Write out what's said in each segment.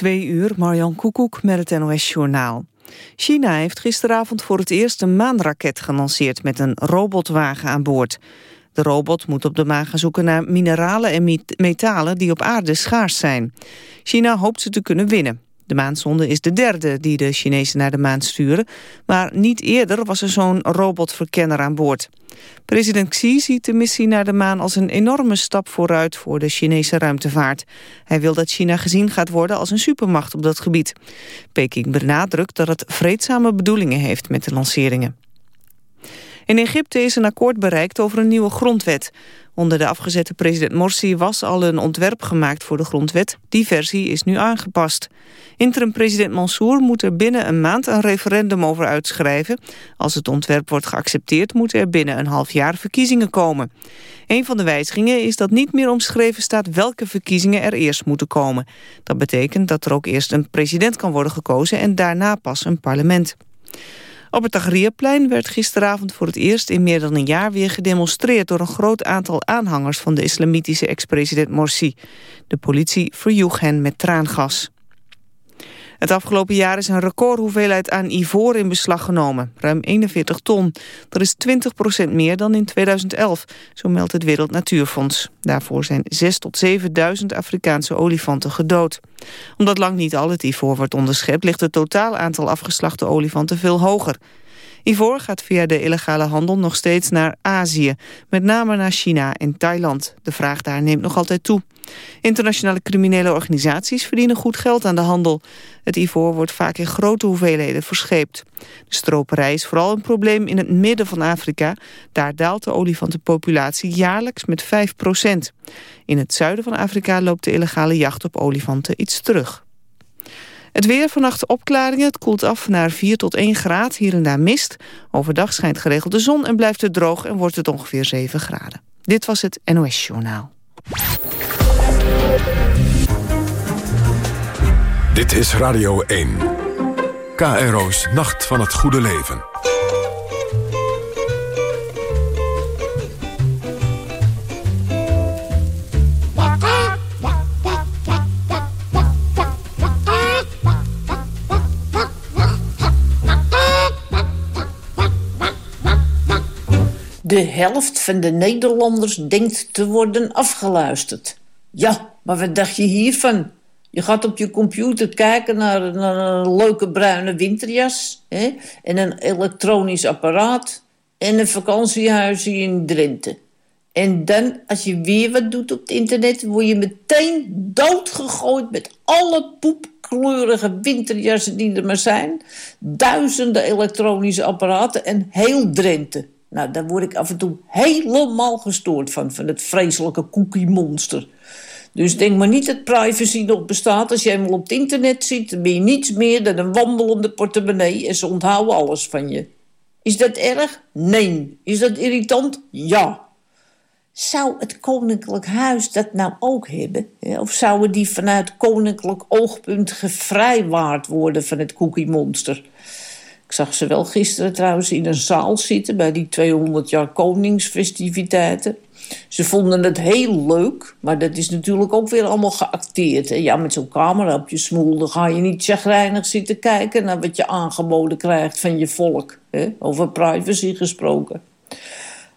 Twee uur, Marjan Koekoek met het NOS-journaal. China heeft gisteravond voor het eerst een maanraket gelanceerd... met een robotwagen aan boord. De robot moet op de maan gaan zoeken naar mineralen en metalen... die op aarde schaars zijn. China hoopt ze te kunnen winnen. De maansonde is de derde die de Chinezen naar de maan sturen... maar niet eerder was er zo'n robotverkenner aan boord. President Xi ziet de missie naar de maan als een enorme stap vooruit... voor de Chinese ruimtevaart. Hij wil dat China gezien gaat worden als een supermacht op dat gebied. Peking benadrukt dat het vreedzame bedoelingen heeft met de lanceringen. In Egypte is een akkoord bereikt over een nieuwe grondwet. Onder de afgezette president Morsi was al een ontwerp gemaakt voor de grondwet. Die versie is nu aangepast. Interim-president Mansour moet er binnen een maand een referendum over uitschrijven. Als het ontwerp wordt geaccepteerd moeten er binnen een half jaar verkiezingen komen. Een van de wijzigingen is dat niet meer omschreven staat welke verkiezingen er eerst moeten komen. Dat betekent dat er ook eerst een president kan worden gekozen en daarna pas een parlement. Op het Tahrirplein werd gisteravond voor het eerst in meer dan een jaar weer gedemonstreerd door een groot aantal aanhangers van de islamitische ex-president Morsi. De politie verjoeg hen met traangas. Het afgelopen jaar is een recordhoeveelheid aan ivoor in beslag genomen. Ruim 41 ton. Dat is 20% meer dan in 2011, zo meldt het Wereld Natuurfonds. Daarvoor zijn 6 tot 7.000 Afrikaanse olifanten gedood. Omdat lang niet al het ivoor wordt onderschept... ligt het totaal aantal afgeslachte olifanten veel hoger. Ivoor gaat via de illegale handel nog steeds naar Azië. Met name naar China en Thailand. De vraag daar neemt nog altijd toe. Internationale criminele organisaties verdienen goed geld aan de handel. Het ivoor wordt vaak in grote hoeveelheden verscheept. De stroperij is vooral een probleem in het midden van Afrika. Daar daalt de olifantenpopulatie jaarlijks met 5 procent. In het zuiden van Afrika loopt de illegale jacht op olifanten iets terug. Het weer vannacht opklaringen. Het koelt af naar 4 tot 1 graad. Hier en daar mist. Overdag schijnt geregeld de zon en blijft het droog en wordt het ongeveer 7 graden. Dit was het NOS Journaal. Dit is Radio 1. KRO's Nacht van het Goede Leven. De helft van de Nederlanders denkt te worden afgeluisterd. Ja, maar wat dacht je hiervan? Je gaat op je computer kijken naar, een leuke bruine winterjas... Hè? en een elektronisch apparaat en een vakantiehuisje in Drenthe. En dan, als je weer wat doet op het internet... word je meteen doodgegooid met alle poepkleurige winterjassen die er maar zijn. Duizenden elektronische apparaten en heel Drenthe. Nou, daar word ik af en toe helemaal gestoord van, van het vreselijke cookie-monster. Dus denk maar niet dat privacy nog bestaat. Als je eenmaal op het internet ziet, dan ben je niets meer dan een wandelende portemonnee... en ze onthouden alles van je. Is dat erg? Nee. Is dat irritant? Ja. Zou het koninklijk huis dat nou ook hebben? Of zouden die vanuit koninklijk oogpunt gevrijwaard worden van het cookie-monster? Ik zag ze wel gisteren trouwens in een zaal zitten... bij die 200 jaar koningsfestiviteiten. Ze vonden het heel leuk, maar dat is natuurlijk ook weer allemaal geacteerd. Hè? Ja, met zo'n camera op je smoel... dan ga je niet chagrijnig zitten kijken... naar wat je aangeboden krijgt van je volk. Hè? Over privacy gesproken.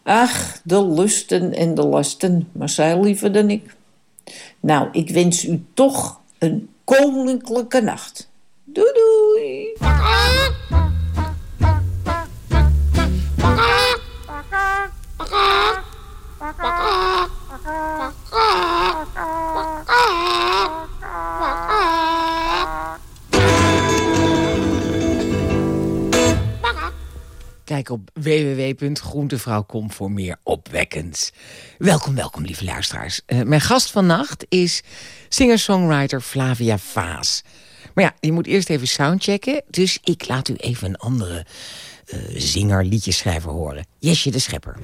Ach, de lusten en de lasten, maar zij liever dan ik. Nou, ik wens u toch een koninklijke nacht. Doei doei! Kijk op www.groentevrouw.com voor meer opwekkends. Welkom, welkom, lieve luisteraars. Uh, mijn gast vannacht is singer-songwriter Flavia Vaas. Maar ja, je moet eerst even soundchecken. Dus ik laat u even een andere uh, zinger, liedjeschrijver horen. Jesje de Schepper.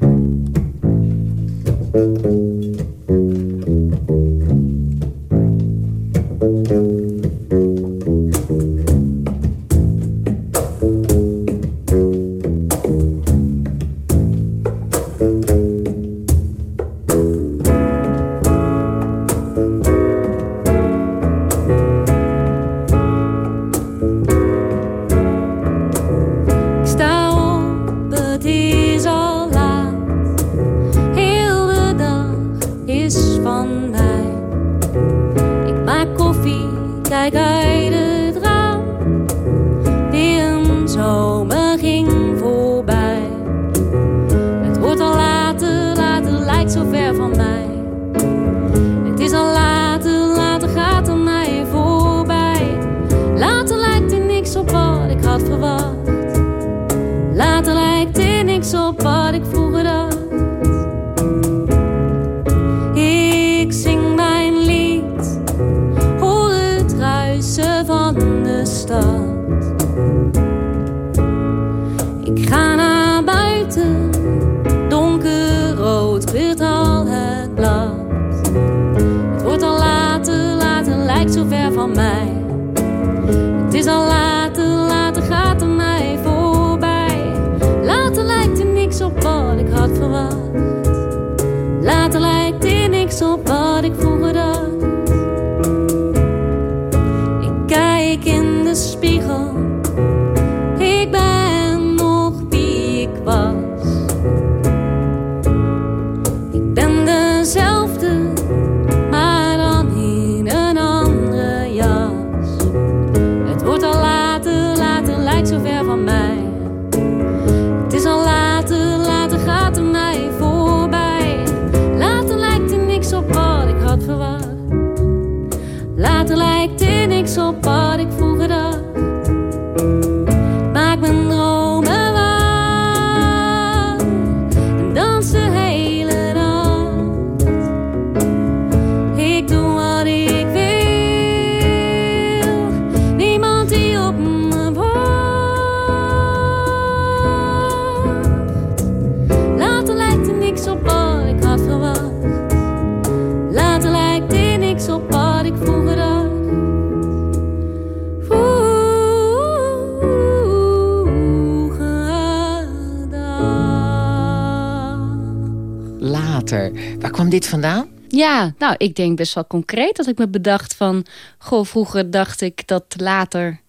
Nou, ik denk best wel concreet dat ik me bedacht van... Goh, vroeger dacht ik dat later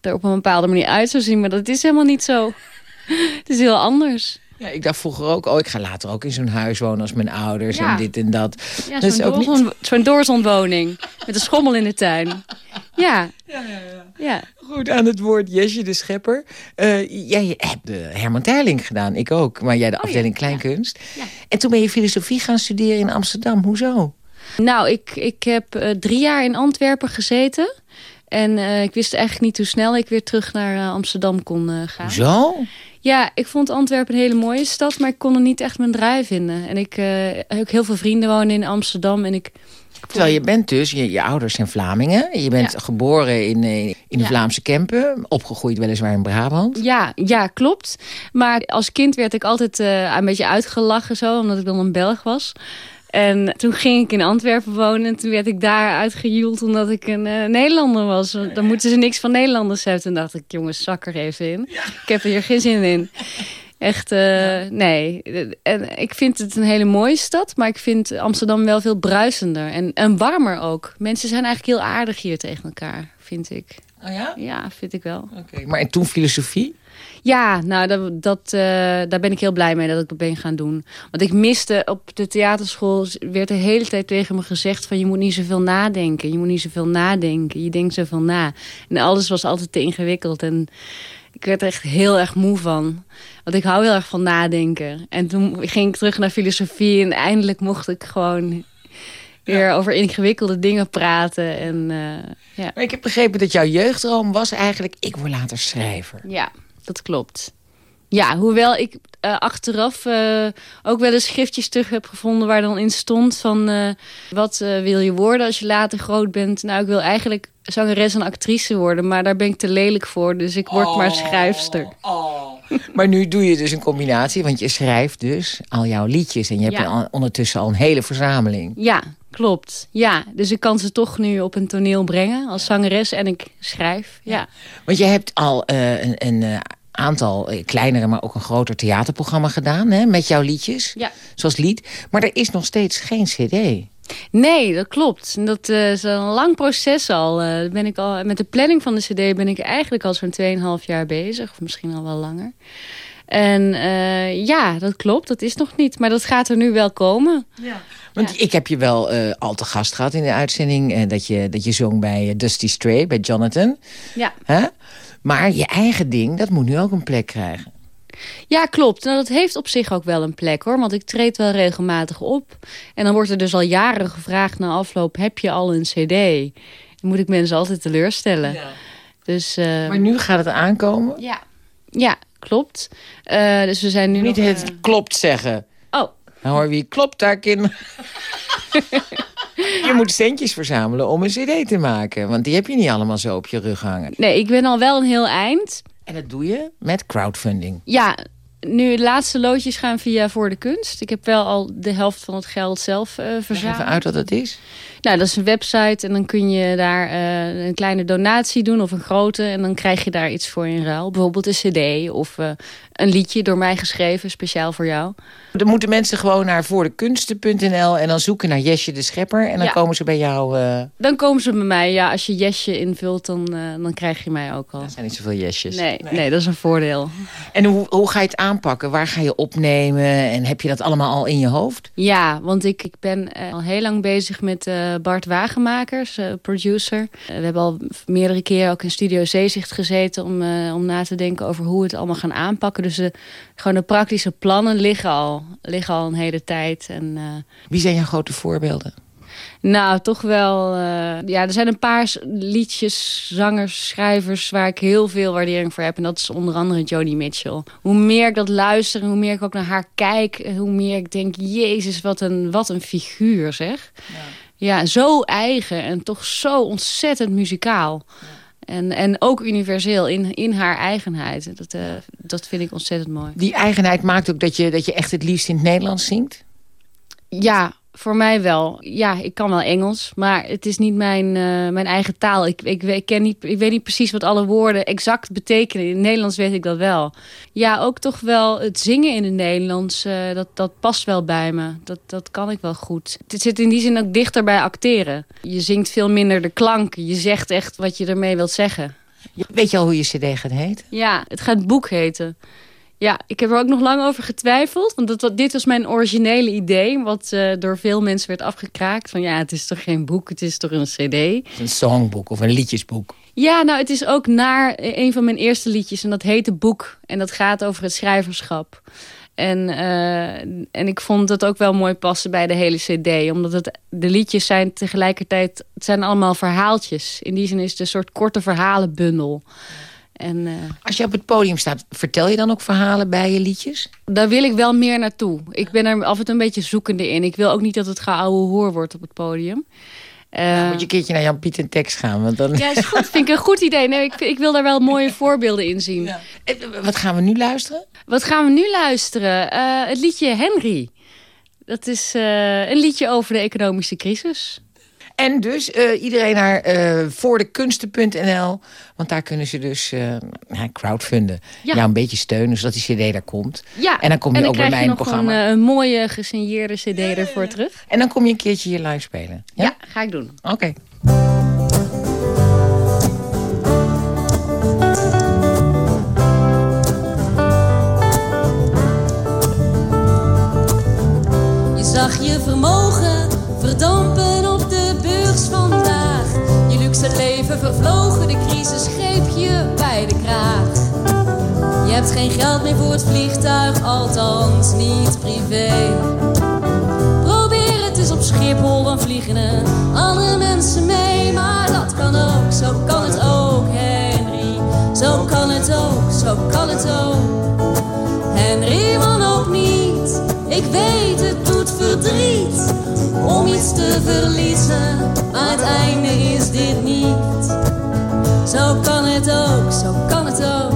er op een bepaalde manier uit zou zien. Maar dat is helemaal niet zo. Het is heel anders. Ja, ik dacht vroeger ook, oh, ik ga later ook in zo'n huis wonen als mijn ouders Ja. en dit en dat. Ja, Dat zo'n ook niet- doorzon- zo'n doorzonwoning. Met een schommel in de tuin. Ja. Ja. Goed, aan het woord Jesje de Schepper. Eh, jij hebt de Herman Terling gedaan, ik ook. Maar jij de Oh ja, afdeling Kleinkunst. En toen ben je filosofie gaan studeren in Amsterdam. Hoezo? Nou, ik, ik heb eh, drie jaar in Antwerpen gezeten. En eh, ik wist eigenlijk niet hoe snel ik weer terug naar eh, Amsterdam kon eh, gaan. Hoezo? Ja, ik vond Antwerpen een hele mooie stad, maar ik kon er niet echt mijn draai vinden. En ik eh, heb ook heel veel vrienden wonen in Amsterdam. En ik, Terwijl je bent dus, je, je ouders zijn Vlamingen. Je bent Ja. geboren in, eh, in de Ja. Vlaamse Kempen. Opgegroeid weliswaar in Brabant. ja, ja, klopt. Maar als kind werd ik altijd eh, een beetje uitgelachen zo, omdat ik dan een Belg was. En toen ging ik in Antwerpen wonen en toen werd ik daar uitgejoeld omdat ik een eh, Nederlander was. Want Dan moeten ze niks van Nederlanders hebben. Toen dacht ik, jongens, zak er even in. Ik heb er hier geen zin in. Echt, eh, nee. En ik vind het een hele mooie stad, maar ik vind Amsterdam wel veel bruisender. En, en warmer ook. Mensen zijn eigenlijk heel aardig hier tegen elkaar, vind ik. Oh ja? Ja, vind ik wel. Oké. Maar en toen filosofie? Ja, nou, dat, dat, eh, daar ben ik heel blij mee dat ik dat ben gaan doen. Want ik miste op de theaterschool, werd de hele tijd tegen me gezegd van je moet niet zoveel nadenken. Je moet niet zoveel nadenken. Je denkt zoveel na. En alles was altijd te ingewikkeld. En ik werd er echt heel erg moe van. Want ik hou heel erg van nadenken. En toen ging ik terug naar filosofie en eindelijk mocht ik gewoon weer over ingewikkelde dingen praten. En eh, ja. Maar ik heb begrepen dat jouw jeugddroom was eigenlijk... ik word later schrijver. Ja, dat klopt. Ja, hoewel ik eh, achteraf eh, ook wel eens schriftjes terug heb gevonden... waar dan in stond van... wat wil je worden als je later groot bent? Nou, ik wil eigenlijk zangeres en actrice worden... maar daar ben ik te lelijk voor, dus ik word maar schrijfster. Maar nu doe je dus een combinatie, want je schrijft dus al jouw liedjes... en je hebt Ja. ondertussen al een hele verzameling. Ja, klopt. Ja, dus ik kan ze toch nu op een toneel brengen als zangeres en ik schrijf. Ja, Want je hebt al eh, een, een eh, aantal eh, kleinere, maar ook een groter theaterprogramma gedaan... Hè, met jouw liedjes, Ja. zoals lied. Maar er is nog steeds geen cd. Nee, dat klopt. En Dat is een lang proces al. Ben ik al. Met de planning van de cd ben ik eigenlijk al zo'n 2,5 jaar bezig. Of misschien al wel langer. En eh, ja, dat klopt, dat is nog niet. Maar dat gaat er nu wel komen. Want ik heb je wel eh, al te gast gehad in de uitzending. eh, dat, je, dat je zong bij Dusty Stray, bij Jonathan. Ja. Hè? Maar je eigen ding, dat moet nu ook een plek krijgen. Ja, klopt. Nou, dat heeft op zich ook wel een plek hoor. Want ik treed wel regelmatig op. En dan wordt er dus al jaren gevraagd na afloop... heb je al een cd? Dan moet ik mensen altijd teleurstellen. Dus, eh, Maar nu gaat het aankomen. ja. ja, klopt. Eh, dus we zijn nu Niet nog... het eh, klopt zeggen. Oh, Dan hoor je wie klopt daar, kinderen. je moet centjes verzamelen om een cd te maken. Want die heb je niet allemaal zo op je rug hangen. nee, ik ben al wel een heel eind. En dat doe je met crowdfunding. Ja, nu de laatste loodjes gaan via Voor de Kunst. Ik heb wel al de helft van het geld zelf eh Leg even verzameld. uit wat dat is. Nou, dat is een website en dan kun je daar eh, een kleine donatie doen of een grote. En dan krijg je daar iets voor in ruil. Bijvoorbeeld een cd of eh, een liedje door mij geschreven, speciaal voor jou. Dan moeten mensen gewoon naar voordekunsten.nl en dan zoeken naar Jesje de Schepper. En dan Ja. komen ze bij jou. eh Dan komen ze bij mij. Ja, als je Jesje invult, dan, dan krijg je mij ook al. er zijn niet zoveel Jesjes. Nee, nee, dat is een voordeel. En hoe, hoe ga je het aanpakken? Waar ga je opnemen? En heb je dat allemaal al in je hoofd? Ja, want ik, ik ben al heel lang bezig met Bart Wagenmakers, eh, producer. Eh, we hebben al meerdere keren ook in Studio Zeezicht gezeten... om, eh, om na te denken over hoe we het allemaal gaan aanpakken. Dus de, gewoon de praktische plannen liggen al, liggen al een hele tijd. En, eh, Wie zijn jouw grote voorbeelden? nou, toch wel... eh, ja, er zijn een paar liedjes, zangers, schrijvers... waar ik heel veel waardering voor heb. En dat is onder andere Joni Mitchell. Hoe meer ik dat luister en hoe meer ik ook naar haar kijk... eh, hoe meer ik denk, jezus, wat een, wat een figuur, zeg. Ja. Zo eigen en toch zo ontzettend muzikaal. En, en ook universeel in, in haar eigenheid. Dat, eh, dat vind ik ontzettend mooi. Die eigenheid maakt ook dat je, dat je echt het liefst in het Nederlands zingt? Ja, voor mij wel. Ja, ik kan wel Engels, maar het is niet mijn, eh, mijn eigen taal. Ik, ik, weet- ik, ken niet, ik weet niet precies wat alle woorden exact betekenen. In het Nederlands weet ik dat wel. Ja, ook toch wel het zingen in het Nederlands, eh, dat, dat past wel bij me. Dat, dat kan ik wel goed. Het zit in die zin ook dichter bij acteren. Je zingt veel minder de klanken. Je zegt echt wat je ermee wilt zeggen. Weet je al hoe je cd gaat heten? Ja, het gaat boek heten. Ja, ik heb er ook nog lang over getwijfeld. Want dat, dat- dit was mijn originele idee. Wat eh, door veel mensen werd afgekraakt. Van ja, het is toch geen boek, het is toch een cd. Een songboek of een liedjesboek? Ja, nou, het is ook naar een van mijn eerste liedjes. En dat heet Het Boek. En dat gaat over het schrijverschap. En, eh, en ik vond het ook wel mooi passen bij de hele cd. Omdat het, de liedjes zijn tegelijkertijd... Het zijn allemaal verhaaltjes. In die zin is het een soort korte verhalenbundel. En... eh, Als je op het podium staat, vertel je dan ook verhalen bij je liedjes? Daar wil ik wel meer naartoe. Ik ben er af en toe een beetje zoekende in. Ik wil ook niet dat het geouwe hoor wordt op het podium. Eh, Moet je een keertje naar Jan-Piet en Tex gaan? Want dan... Ja, is goed. Vind ik een goed idee. Nee, ik, ik wil daar wel mooie voorbeelden in zien. Eh, Wat gaan we nu luisteren? Wat gaan we nu luisteren? Het liedje Henry. Dat is een liedje over de economische crisis. En dus eh, iedereen naar eh voordekunsten.nl. Want daar kunnen ze dus ja, crowdfunden. Ja. Jou een beetje steunen, zodat die cd daar komt. Ja, En dan kom je ook bij mij in het nog programma. Een, een mooie gesigneerde cd ervoor terug. En dan kom je een keertje hier live spelen. Ja? Ja, ga ik doen. Oké. Je zag je vermogen Luxe leven vervlogen, de crisis greep je bij de kraag. Je hebt geen geld meer voor het vliegtuig, althans niet privé. Probeer het eens op Schiphol, dan vliegen er andere mensen mee. Maar dat kan ook, zo kan het ook, Henry. Zo kan het ook, zo kan het ook. Henry wanhoop niet, ik weet het doet verdriet om iets te verliezen, maar het einde is dit niet. Zo kan het ook, zo kan het ook.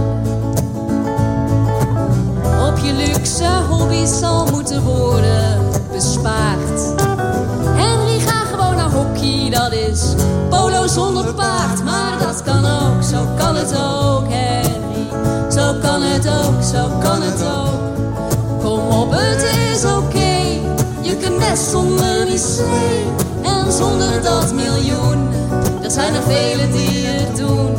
Op je luxe hobby's zal moeten worden bespaard. Henry, ga gewoon naar hockey, dat is polo zonder paard. Maar dat kan ook, zo kan het ook, Henry. Zo kan het ook, zo kan het ook. Je zonder die slee en zonder dat miljoen. Er zijn er velen die het doen.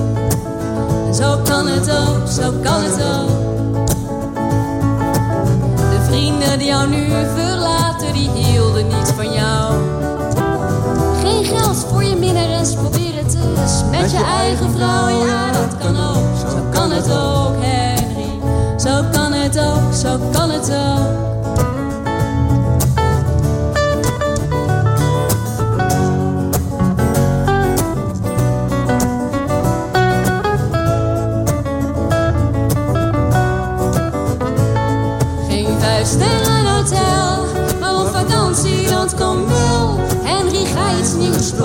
Zo kan het ook, zo kan het ook. Vrienden die jou nu verlaten, die hielden niet van jou. Geen geld voor je minnares, probeer het eens met je eigen vrouw. Ja, dat kan ook, zo kan het ook, Henry. Zo kan het ook, zo kan het ook.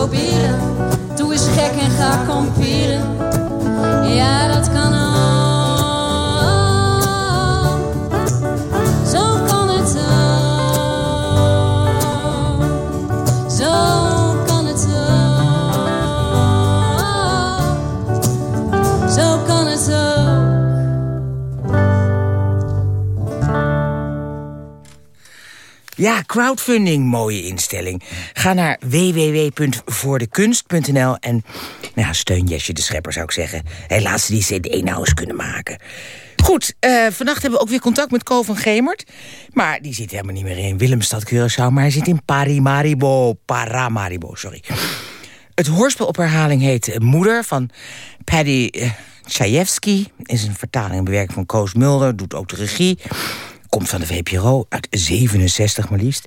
Proberen. Doe eens gek en ga kamperen. Ja, Ja, crowdfunding, mooie instelling. Ga naar www.voordekunst.nl en nou steun Jesje de Schepper, zou ik zeggen. Helaas die cd nou eens kunnen maken. Goed, eh, vannacht hebben we ook weer contact met Ko van Gemert. Maar die zit helemaal niet meer in Willemstad, Curaçao... maar hij zit in Paramaribo, Paramaribo, sorry. Het hoorspel heet Moeder van Paddy Chayefsky. Is een vertaling en bewerking van Koos Mulder, doet ook de regie. Komt van de VPRO, uit 67 maar liefst.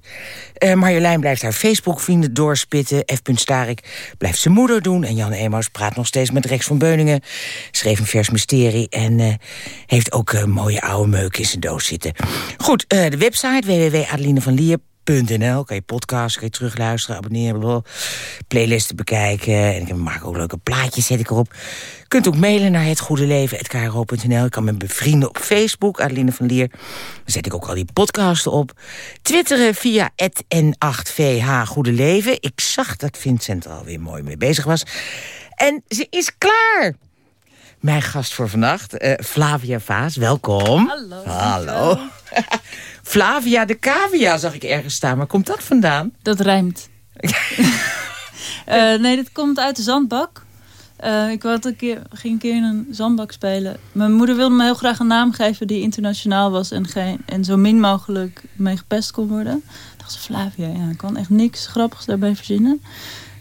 Eh, Marjolein blijft haar Facebook-vrienden doorspitten. F. Starik blijft zijn moeder doen. En Jan Emaus praat nog steeds met Rex van Beuningen. Schreef een vers mysterie. En eh, heeft ook een mooie oude meuk in zijn doos zitten. Goed, eh, de website www.adelinevanlier.nl. Kan je podcast, kan je terugluisteren, abonneren, playlisten bekijken. En ik maak ook leuke plaatjes, zet ik erop. Je kunt ook mailen naar hetgoedeleven.kro.nl. Ik kan me bevrienden op Facebook, Adeline van Lier. Dan zet ik ook al die podcasten op. Twitteren via N8VH Goede Leven. Ik zag dat Vincent er alweer mooi mee bezig was. En ze is klaar! Mijn gast voor vannacht, eh, Flavia Vaas, welkom. Hallo. Hallo. Flavia de Cavia zag ik ergens staan. Waar komt dat vandaan? Dat rijmt. Eh, nee, dit komt uit de zandbak. Eh, ik had een keer, ging een keer in een zandbak spelen. Mijn moeder wilde me heel graag een naam geven die internationaal was... en, geen, en zo min mogelijk mee gepest kon worden. Ik dacht ze, Flavia, ja, ik kan echt niks grappigs daarbij verzinnen.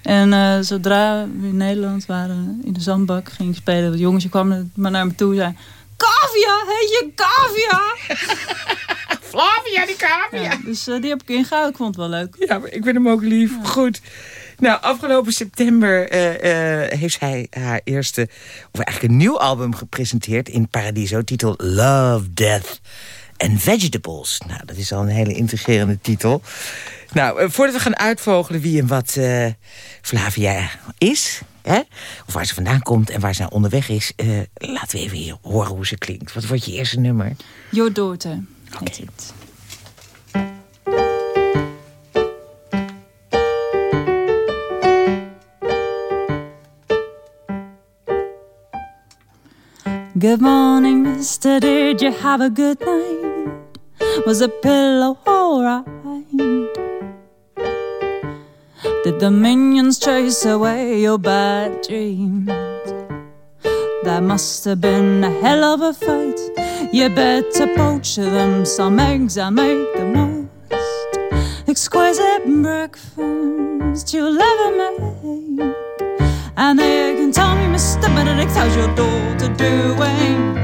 En eh, zodra we in Nederland waren, in de zandbak, ging ik spelen. De jongetje kwam maar naar me toe en zei... Kavia, heet je Kavia? Flavia de Cavia. Ja, dus eh, die heb ik ingehouden. Ik vond het wel leuk. Ja, maar ik vind hem ook lief. Goed. Nou, afgelopen september eh, heeft zij haar eerste, of eigenlijk een nieuw album gepresenteerd in Paradiso, titel Love, Death and Vegetables. Nou, dat is al een hele integrerende titel. Nou, eh, voordat we gaan uitvogelen wie en wat eh, Flavia is, hè, of waar ze vandaan komt en waar ze naar onderweg is, eh, laten we even hier horen hoe ze klinkt. Wat wordt je eerste nummer? Your Daughter heet het. Good morning, mister. Did you have a good night? Was the pillow alright? Did the minions chase away your bad dreams? That must have been a hell of a fight. You better poach them some eggs and make the most exquisite breakfast you'll ever make. And me, Mr. Benedict, how's your daughter doing?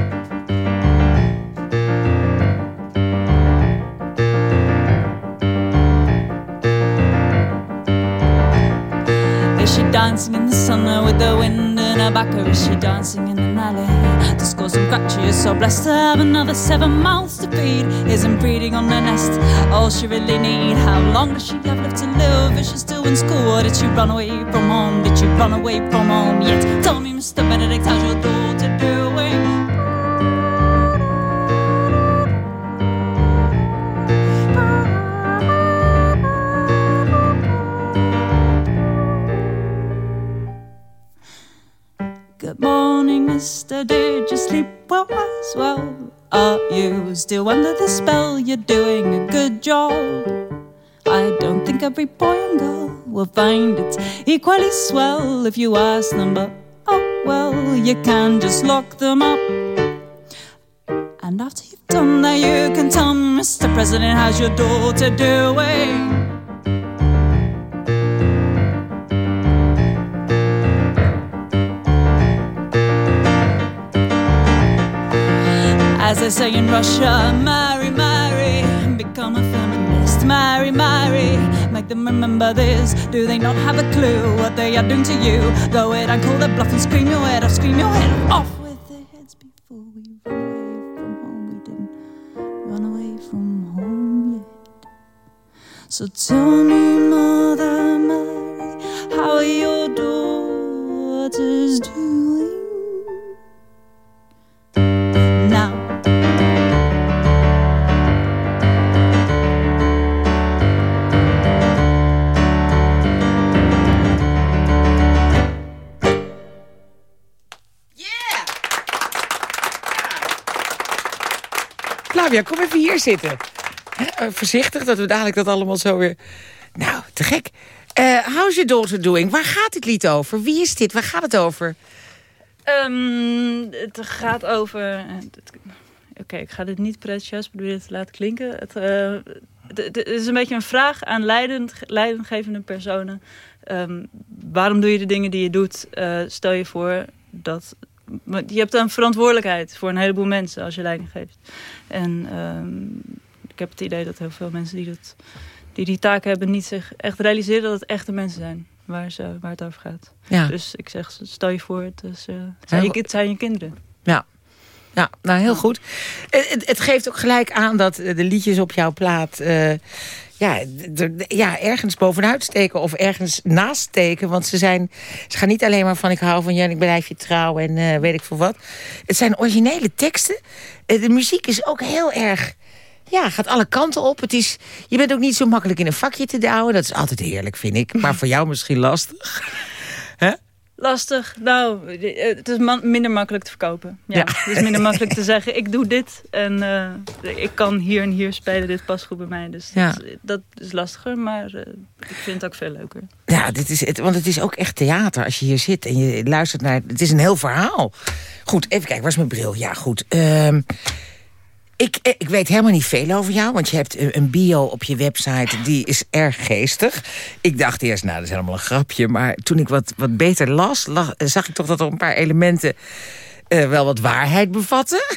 Is she dancing in the sun with the wind in her back, or is she dancing in an alley to score some scratches? So blessed to have another seven mouths to feed. Isn't breeding on the nest all she really need? How long does she have left to live? Is she still in school, or did she run away from home? Did she run away from home yet? Tell me, Mr. Benedict, how's your daughter doing? Mister. Did you sleep well as well? Are you still under the spell? You're doing a good job. I don't think every boy and girl will find it equally swell if you ask them, but oh well, you can just lock them up. And And after you've done that, you can tell Mr. President, how's your daughter doing? As they say in Russia, marry, marry, become a feminist, marry, marry. Make them remember this. Do they not have a clue what they are doing to you? Go ahead and call their bluff and scream your head off, scream your head off with their heads before we run away from home. We didn't run away from home yet. So tell me, Mother zitten. Eh, Voorzichtig, dat we dadelijk dat allemaal zo weer... Nou, te gek. Eh how's your daughter doing? Waar gaat dit lied over? Wie is dit? Waar gaat het over? Ehm, het gaat over. eh, Oké, ik ga dit niet pretjes proberen te laten klinken. Het, het, is een beetje een vraag aan leidend, leidinggevende personen. Ehm, waarom doe je de dingen die je doet? Stel je voor dat. Je hebt een verantwoordelijkheid voor een heleboel mensen als je leiding geeft. En ehm, ik heb het idee dat heel veel mensen die, dat, die die taak hebben, niet zich echt realiseren dat het echte mensen zijn waar, ze, waar het over gaat. Ja, Dus ik zeg, stel je voor, het, is, eh, het, zijn, je, het zijn je kinderen. ja. ja nou heel goed. Het, het, geeft ook gelijk aan dat de liedjes op jouw plaat... eh, ja, ja, ergens bovenuit steken of ergens naast steken. Want ze, zijn, ze gaan niet alleen maar van ik hou van je en ik blijf je trouw en eh, weet ik veel wat. Het zijn originele teksten. Eh, de muziek is ook heel erg... Ja, gaat alle kanten op. Het is, je bent ook niet zo makkelijk in een vakje te douwen. Dat is altijd heerlijk, vind ik. Maar voor jou misschien lastig. Lastig. Nou, eh, het is minder makkelijk te verkopen. Ja, Ja. Het is minder makkelijk te zeggen, ik doe dit. En eh, ik kan hier en hier spelen, dit past goed bij mij. Dus Ja. dat, dat is lastiger, maar eh, ik vind het ook veel leuker. Ja, dit is het, want het is ook echt theater als je hier zit en je luistert naar... Het is een heel verhaal. Goed, even kijken, waar is mijn bril? Ja, goed. Ehm, ik, eh, ik weet helemaal niet veel over jou, want je hebt een, een bio op je website... die is erg geestig. Ik dacht eerst, nou, dat is helemaal een grapje. Maar toen ik wat, wat beter las, lag- zag ik toch dat er een paar elementen... eh, wel wat waarheid bevatten.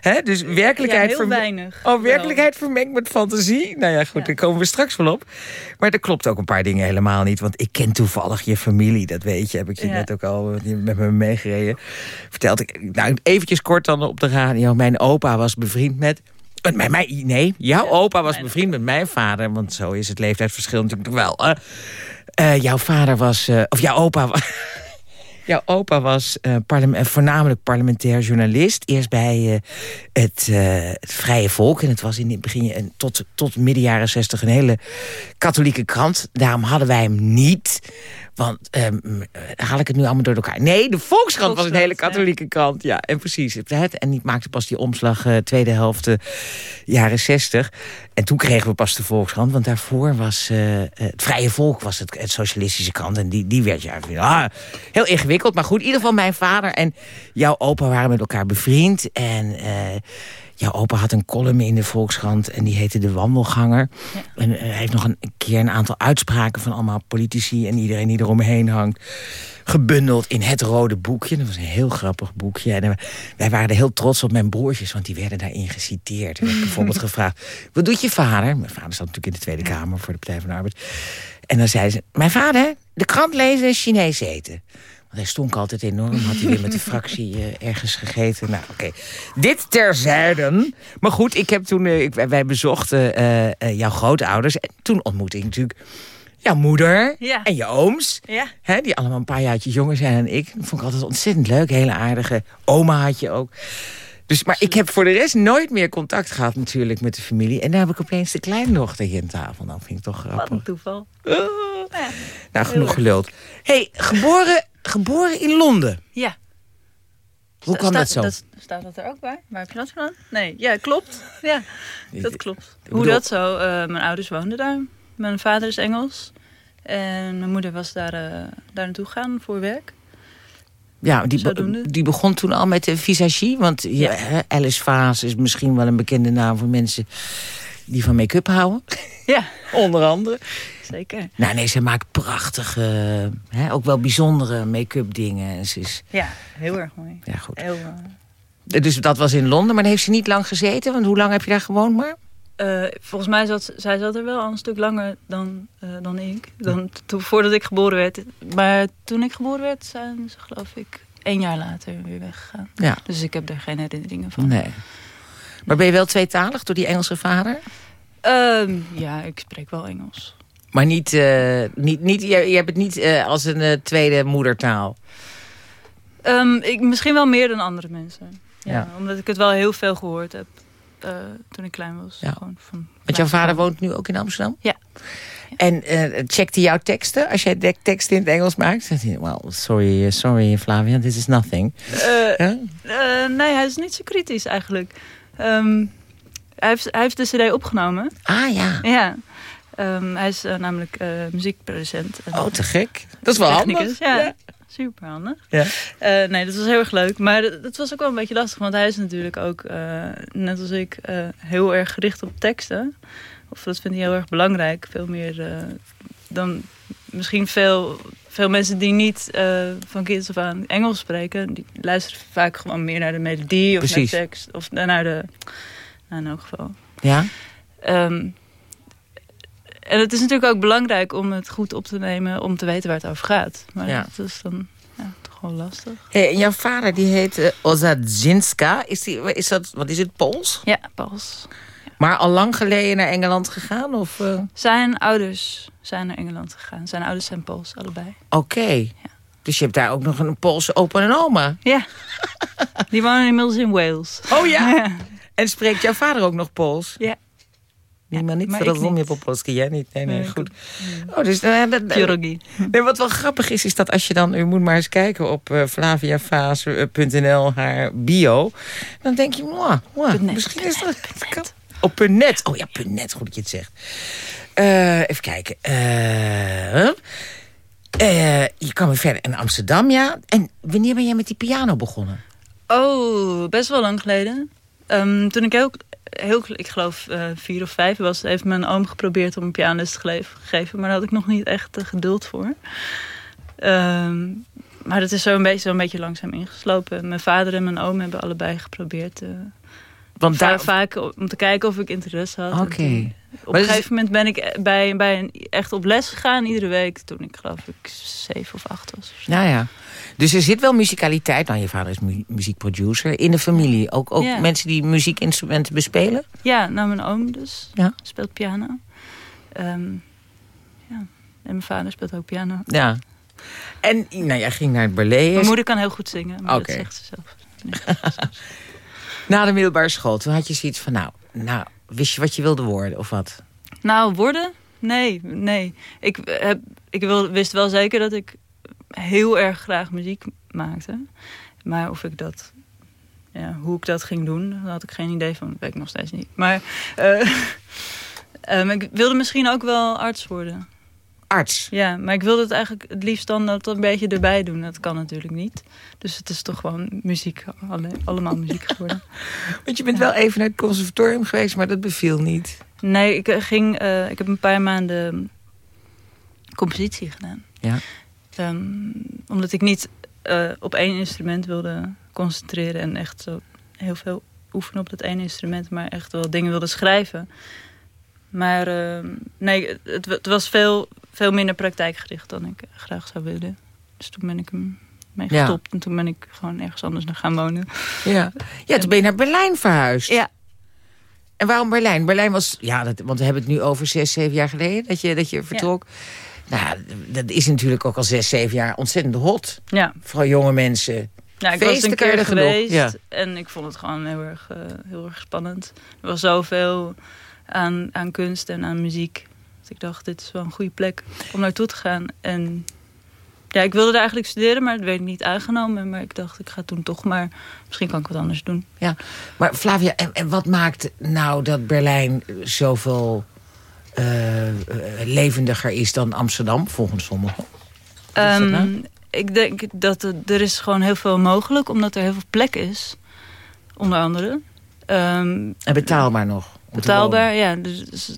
Hè, dus werkelijkheid... Ja, heel weinig. Oh, werkelijkheid vermengd met fantasie? Nou ja, goed, Ja. daar komen we straks wel op. Maar er klopt ook een paar dingen helemaal niet. Want ik ken toevallig je familie, dat weet je. Heb ik je Ja. net ook al met me meegereden. Vertelde ik, nou eventjes kort dan op de radio. Mijn opa was bevriend met... Met mij, nee, jouw opa was bevriend met mijn vader. Want zo is het leeftijdsverschil natuurlijk wel. Eh, jouw vader was... eh, of jouw opa was... Jouw opa was eh, parlem- eh, voornamelijk parlementair journalist. Eerst bij eh, het, het Vrije Volk. En het was in het begin en tot, tot midden jaren zestig een hele katholieke krant. Daarom hadden wij hem niet. Want ehm, eh, haal ik het nu allemaal door elkaar? Nee, de Volkskrant was een hele katholieke krant. Ja, en precies. Het, en die maakte pas die omslag eh, tweede helft eh, jaren zestig. En toen kregen we pas de Volkskrant. Want daarvoor was het Vrije Volk was het, het socialistische krant. En die, die werd ja, ah, heel ingewikkeld. Maar goed, in ieder geval mijn vader en jouw opa waren met elkaar bevriend. En jouw opa had een column in de Volkskrant. En die heette De Wandelganger. En eh, hij heeft nog een keer een aantal uitspraken van allemaal politici... en iedereen die eromheen hangt gebundeld in het rode boekje. Dat was een heel grappig boekje. En eh, wij waren er heel trots op mijn broertjes, want die werden daarin geciteerd. Er werd bijvoorbeeld gevraagd, wat doet je vader? Mijn vader zat natuurlijk in de Tweede Kamer voor de Partij van de Arbeid. En dan zei ze, mijn vader, de krant lezen en Chinees eten. Hij stonk altijd enorm. Had hij weer met de fractie eh, ergens gegeten. Nou, oké. Dit terzijde. Maar goed, ik heb toen, eh, ik, wij- bezochten eh, jouw grootouders. En toen ontmoette ik natuurlijk jouw moeder Ja. en je ooms. Ja. Hè, die allemaal een paar jaartjes jonger zijn dan ik. Dat vond ik altijd ontzettend leuk. Hele aardige oma had je ook. Dus, maar ik heb voor de rest nooit meer contact gehad natuurlijk met de familie. En daar heb ik opeens de kleindochter hier aan tafel. Nou, vind ik toch Wat grappig. een toeval. Ah. nou, genoeg geluld. hey, geboren, geboren in Londen. Ja. Hoe kwam dat zo? staat dat er ook bij? Waar heb je dat gedaan? Nee, ja, klopt. Ja, dat klopt. Hoe dat zo? Eh, mijn ouders woonden daar. Mijn vader is Engels. En mijn moeder was daar, eh, daar naartoe gegaan voor werk. Ja, die, be- die begon toen al met de visagie. Want ja, Alice Vaas is misschien wel een bekende naam voor mensen die van make-up houden. Ja, Onder andere. zeker. Nou nee, ze maakt prachtige, hè, ook wel bijzondere make-up dingen. En ze is, Ja, heel erg mooi. ja goed. Heel, eh, Dus dat was in Londen, maar dan heeft ze niet lang gezeten. Want hoe lang heb je daar gewoond maar? eh, volgens mij zat zij zat er wel al een stuk langer dan, eh, dan ik. Dan, toen, voordat ik geboren werd. Maar toen ik geboren werd, zijn ze geloof ik één jaar later weer weggegaan. Ja. Dus ik heb er geen herinneringen van. Nee. Maar ben je wel tweetalig door die Engelse vader? Ehm, ja, ik spreek wel Engels. Maar niet, eh, niet, niet je, je hebt het niet eh, als een eh, tweede moedertaal. Ehm, ik, misschien wel meer dan andere mensen. Ja, Ja. Omdat ik het wel heel veel gehoord heb eh, toen ik klein was. Ja. Gewoon van Want jouw vader woont nu ook in Amsterdam? Ja. En eh checkt hij jouw teksten? Als jij de- teksten in het Engels maakt? Zegt hij, well, sorry, sorry Flavia, this is nothing. Eh, eh, nee, hij is niet zo kritisch eigenlijk. Ehm, hij, heeft, hij heeft de cd opgenomen. Ah ja, Ja. Ehm, hij is eh, namelijk eh, muziekproducent. en oh te gek. Dat is wel handig. Ja, super handig. Ja. Eh, nee, dat was heel erg leuk. Maar dat was ook wel een beetje lastig. Want hij is natuurlijk ook, net als ik, heel erg gericht op teksten. Of dat vindt hij heel erg belangrijk. Veel meer dan misschien veel, veel mensen die niet eh, van kinds af aan Engels spreken. Die luisteren vaak gewoon meer naar de melodie of Precies. naar de tekst. Of naar de... Nou, in elk geval. Ja? Ehm, en het is natuurlijk ook belangrijk om het goed op te nemen, om te weten waar het over gaat. Maar Ja. dat is dan ja, toch wel lastig. Hey, en jouw vader die heet eh, Ozadzinska. Is, die, is dat, wat is het, Pools? Ja, Pals. Maar al lang geleden naar Engeland gegaan? Of, eh? Zijn ouders zijn naar Engeland gegaan. Zijn ouders zijn Pools, allebei. Oké. Dus je hebt daar ook nog een Poolse opa en oma. Ja, die wonen inmiddels in Wales. Oh ja? En spreekt jouw vader ook nog Pools? Ja. Niemand niet? maar Dat niet. po polski. Jij niet? Nee, nee, Nee, goed. Oh, dus, nou, dat, nee, wat wel grappig is, is dat als je dan... U moet maar eens kijken op eh flaviavaas.nl, haar bio. Dan denk je, mwah, misschien is dat... Op net. Oh ja, punt net, goed dat je het zegt. Eh, even kijken. Eh, eh, je kwam weer verder in Amsterdam, ja. En wanneer ben jij met die piano begonnen? Oh, best wel lang geleden. Ehm, toen ik heel, heel, ik geloof vier of vijf was, heeft mijn oom geprobeerd om een pianoles te geven. Maar daar had ik nog niet echt geduld voor. Ehm, maar dat is zo een beetje, zo een beetje langzaam ingeslopen. Mijn vader en mijn oom hebben allebei geprobeerd. Want daar... vaak om te kijken of ik interesse had. Oké. Op een gegeven moment ben ik bij, bij een, echt op les gegaan, iedere week. Toen ik geloof ik zeven of acht was. of. Ja, ja. Dus er zit wel musicaliteit. Nou, je vader is mu muziekproducer. In de familie. Ook, ook Ja. mensen die muziekinstrumenten bespelen. Ja, nou mijn oom dus. Ja. Speelt piano. Ehm, ja. En mijn vader speelt ook piano. Ja. En nou, jij ging naar het ballet. Mijn moeder kan heel goed zingen, maar Oké. dat zegt ze zelf. Na de middelbare school. Toen had je zoiets van, nou, nou, wist je wat je wilde worden of wat? Nou, worden? Nee, nee. Ik, heb, ik wil, wist wel zeker dat ik heel erg graag muziek maakte. Maar of ik dat... Ja, hoe ik dat ging doen, daar had ik geen idee van. Dat weet ik nog steeds niet. Maar eh, ehm, ik wilde misschien ook wel arts worden. Arts. Ja, maar ik wilde het eigenlijk het liefst dan dat een beetje erbij doen. Dat kan natuurlijk niet. Dus het is toch gewoon muziek, alle, allemaal muziek geworden. Want je bent wel even naar het conservatorium geweest, maar dat beviel niet. Nee, ik, eh, ging, eh, ik heb een paar maanden compositie gedaan. Ja. Ehm, omdat ik niet eh, op één instrument wilde concentreren en echt zo heel veel oefenen op dat ene instrument, maar echt wel dingen wilde schrijven. Maar ehm, nee, het, het was veel, veel minder praktijkgericht dan ik graag zou willen. Dus toen ben ik hem mee Ja. gestopt en toen ben ik gewoon ergens anders naar gaan wonen. Ja. ja, toen ben je naar Berlijn verhuisd. Ja. En waarom Berlijn? Berlijn was, ja, dat, want we hebben het nu over zes, zeven jaar geleden dat je, dat je vertrok. Nou, dat is natuurlijk ook al zes, zeven jaar ontzettend hot. Ja, Vooral jonge mensen. Ja, ik was een keer er geweest ja. en ik vond het gewoon heel erg, eh, heel erg spannend. Er was zoveel aan, aan kunst en aan muziek. Ik dacht, dit is wel een goede plek om naartoe te gaan. En ja, ik wilde daar eigenlijk studeren, maar dat werd niet aangenomen. Maar ik dacht, ik ga toen toch maar, misschien kan ik wat anders doen. Ja, maar Flavia, en, en wat maakt nou dat Berlijn zoveel eh, eh, levendiger is dan Amsterdam, volgens sommigen? Ehm, nou? ik denk dat er, er is gewoon heel veel mogelijk, omdat er heel veel plek is. Onder andere. Ehm, En betaalbaar nog. betaalbaar, ja. Dus, dus, eh,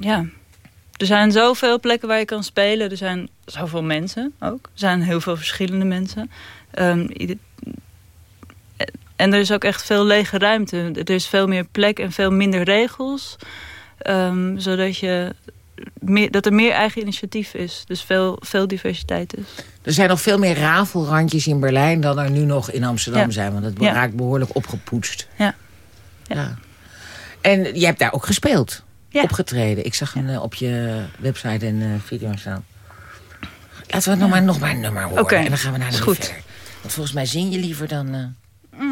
ja. Er zijn zoveel plekken waar je kan spelen. Er zijn zoveel mensen ook. Er zijn heel veel verschillende mensen. Ehm, en er is ook echt veel lege ruimte. Er is veel meer plek en veel minder regels. Ehm, zodat je meer, dat er meer eigen initiatief is. Dus veel, veel diversiteit is. Er zijn nog veel meer rafelrandjes in Berlijn dan er nu nog in Amsterdam Ja. zijn. Want het Ja. raakt behoorlijk opgepoetst. Ja. ja. En je hebt daar ook gespeeld. Ja. Opgetreden. Ik zag hem eh, op je website en eh, video staan. Laten we nog, maar, nog maar een nummer horen. En dan gaan we naar de is goed. verder. Want volgens mij zing je liever dan... eh,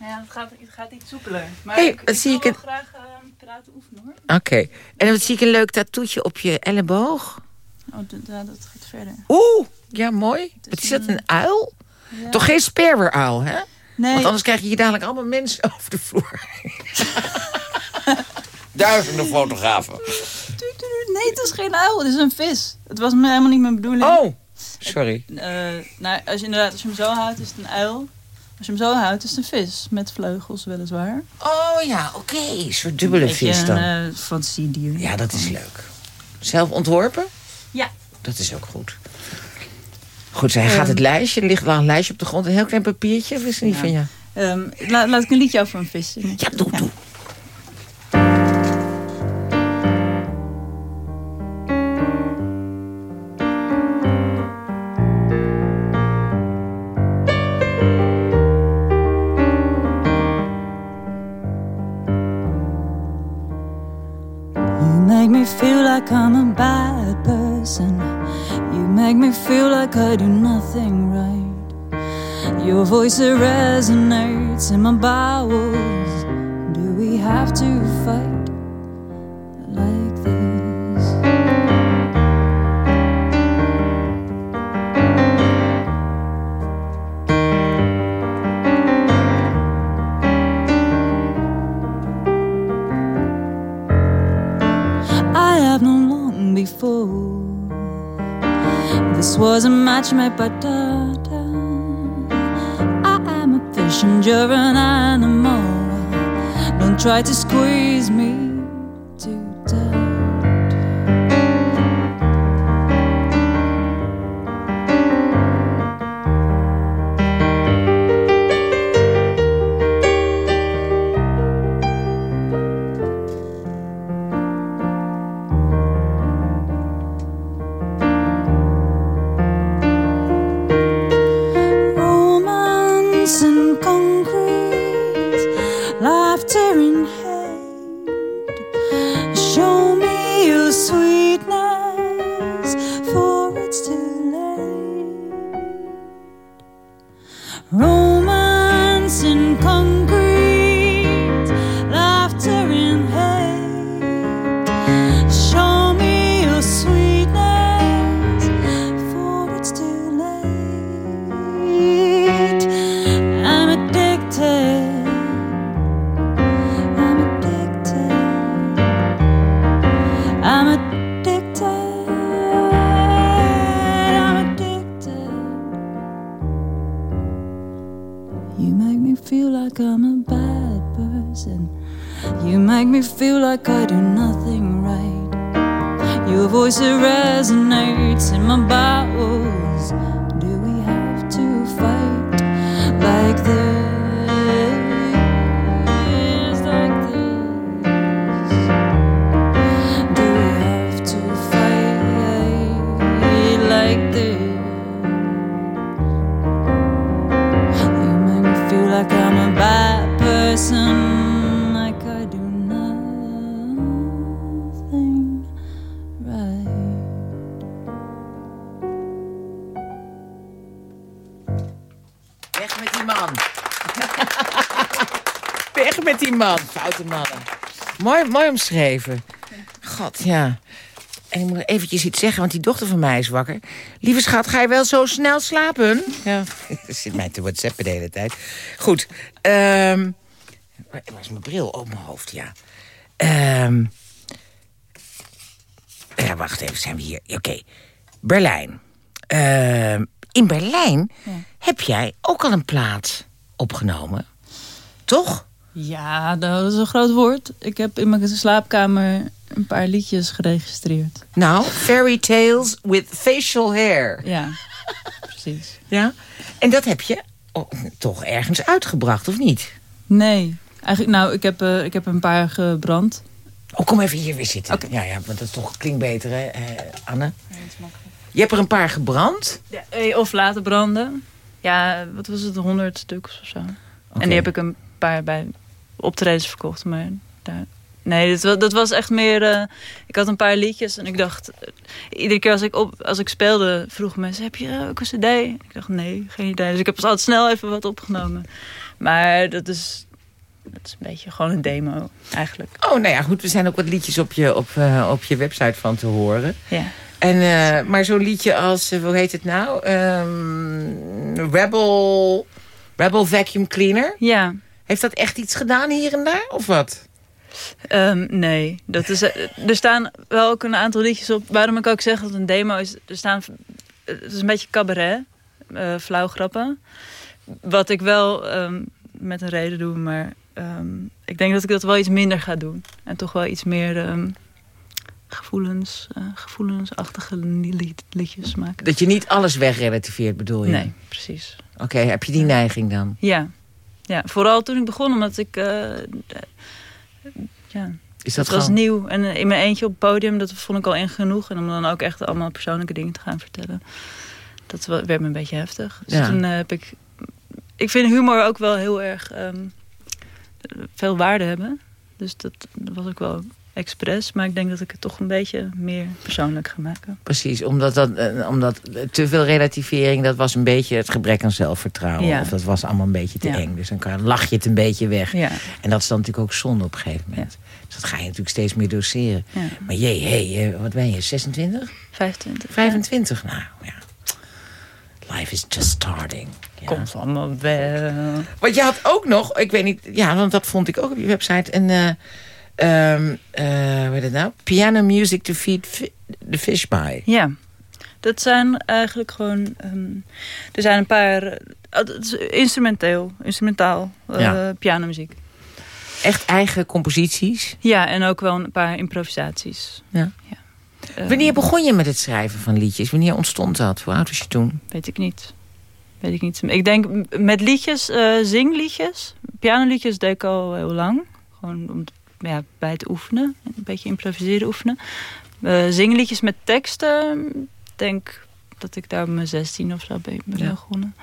Ja, het gaat, het gaat iets soepeler. Maar Hey, ik- wat ik zie wil ik graag praten oefenen hoor. Oké. En dan zie ik een leuk tattoetje op je elleboog. Oh, dat, dat gaat verder. Oeh, ja mooi. Wat is dat, een uil? Toch geen sperweruil, hè? Nee, Want anders krijg je hier dadelijk allemaal mensen over de vloer. Duizenden fotografen. nee, het is geen uil, het is een vis. Het was helemaal niet mijn bedoeling. Oh, sorry. Eh, nou, als je inderdaad, als je hem zo houdt, is het een uil. Als je hem zo houdt, is het een vis. Met vleugels weliswaar. Oh ja, oké. Een soort dubbele vis dan. Een eh, fantasiedier. Ja, dat is leuk. Zelf ontworpen? Ja. Dat is ook goed. Goed, zij gaat het lijstje. Er ligt wel een lijstje op de grond. Een heel klein papiertje. Of is het niet Ja. van jou? Ehm, la- laat ik een liedje over een vis zingen. Ja, doe, doe. Make me feel like I'm a bad person. You make me feel like I do nothing right. Your voice it resonates in my bowels. Do we have to fight was a match made by da I am a fish and you're an animal. Don't try to squeeze me You make me feel like I'm a bad person. You make me feel like I do nothing right. Your voice it resonates in my bowels. Mooi, mooi omschreven. God, ja. En ik moet eventjes iets zeggen, want die dochter van mij is wakker. Lieve schat, ga je wel zo snel slapen? Ja, ze zit mij te whatsappen de hele tijd. Goed. ehm waar is mijn bril? op mijn hoofd, ja. Ehm ja, wacht even, zijn we hier? Oké. Berlijn. eh, in Berlijn heb jij ook al een plaat opgenomen. Toch? Ja, dat is een groot woord. Ik heb in mijn slaapkamer een paar liedjes geregistreerd. Nou, Fairy Tales with Facial Hair. Ja, precies. Ja? En dat heb je oh, toch ergens uitgebracht, of niet? Nee, eigenlijk, nou, ik heb, eh, ik heb een paar gebrand. Oh, kom even hier weer zitten. Ja, ja, want dat toch klinkt beter, hè, eh, Anne? Je hebt er een paar gebrand. Ja, eh, of laten branden. Ja, wat was het, 100 stuks of zo. En die heb ik een paar bij optredens verkocht. Maar daar, nee, dat, wa- dat was echt meer... eh, ik had een paar liedjes en ik dacht... eh, iedere keer als ik, op, als ik speelde, vroegen mensen... Heb je ook een cd? Ik dacht, nee, geen idee. Dus ik heb altijd snel even wat opgenomen. Maar dat is, dat is een beetje gewoon een demo, eigenlijk. Oh, nou ja, goed. Er zijn ook wat liedjes op je, op, eh, op je website van te horen. Ja. En, maar zo'n liedje als, hoe heet het nou? Ehm, Rebel, Rebel Vacuum Cleaner. Ja. Heeft dat echt iets gedaan hier en daar, of wat? Ehm, nee, dat is, eh, er staan wel ook een aantal liedjes op. Waarom ik ook zeg dat het een demo is. Er staan, het is een beetje cabaret, eh flauw grappen. Wat ik wel ehm, met een reden doe, maar ehm, ik denk dat ik dat wel iets minder ga doen. En toch wel iets meer gevoelens, eh, gevoelensachtige li- liedjes maken. Dat je niet alles wegrelativeert, bedoel je? Nee, precies. Oké, heb je die neiging dan? Ja. Ja, vooral toen ik begon, omdat ik... eh, ja, Is dat dat was nieuw. En eh, in mijn eentje op het podium, dat vond ik al eng genoeg. En om dan ook echt allemaal persoonlijke dingen te gaan vertellen. Dat werd me een beetje heftig. Dus Ja. toen eh, heb ik... Ik vind humor ook wel heel erg ehm, veel waarde hebben. Dus dat was ook wel expres. Maar ik denk dat ik het toch een beetje meer persoonlijk ga maken. Precies, omdat, dat, eh, omdat te veel relativering, dat was een beetje het gebrek aan zelfvertrouwen. Ja. Of dat was allemaal een beetje te Ja. eng. Dus dan kan, lach je het een beetje weg. Ja. En dat is dan natuurlijk ook zonde op een gegeven moment. Dus dat ga je natuurlijk steeds meer doseren. Maar jee, hey, eh, wat ben je, 26? 25. 25, nou ja. Life is just starting. Ja. Komt allemaal wel. Want je had ook nog, ik weet niet, ja, want dat vond ik ook op je website. Een, eh ehm, eh, hoe heet het nou? Piano music to feed the fish by. Ja, dat zijn eigenlijk gewoon... ehm, er zijn een paar... eh, instrumenteel, instrumentaal eh, Ja. pianomuziek. Echt eigen composities. Ja, en ook wel een paar improvisaties. Ja. Eh, Wanneer begon je met het schrijven van liedjes? Wanneer ontstond dat? Hoe oud was je toen? Weet ik niet. Weet ik niet. Ik denk met liedjes, eh, zingliedjes, pianoliedjes deed ik al heel lang. Gewoon om, ja, bij het oefenen, een beetje improviseren oefenen. Eh, zingliedjes met teksten, ik denk dat ik daar op mijn 16 of zo ben ben Ja. begonnen.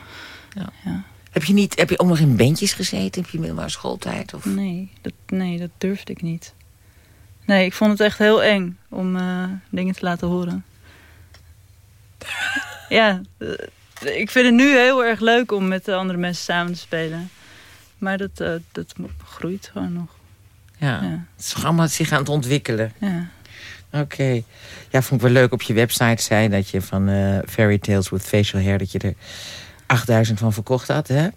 Heb je, niet, heb je ook nog in bandjes gezeten? Heb je middelbare schooltijd? Of? Nee, dat, nee, dat durfde ik niet. Nee, ik vond het echt heel eng om eh, dingen te laten horen. ja, eh, ik vind het nu heel erg leuk om met de andere mensen samen te spelen. Maar dat, dat groeit gewoon nog. Ja. Het is allemaal zich aan het ontwikkelen. Ja. Oké. Ja, vond ik wel leuk op je website zei dat je van eh, Fairy Tales with Facial Hair... dat je er 8000 van verkocht had, hè?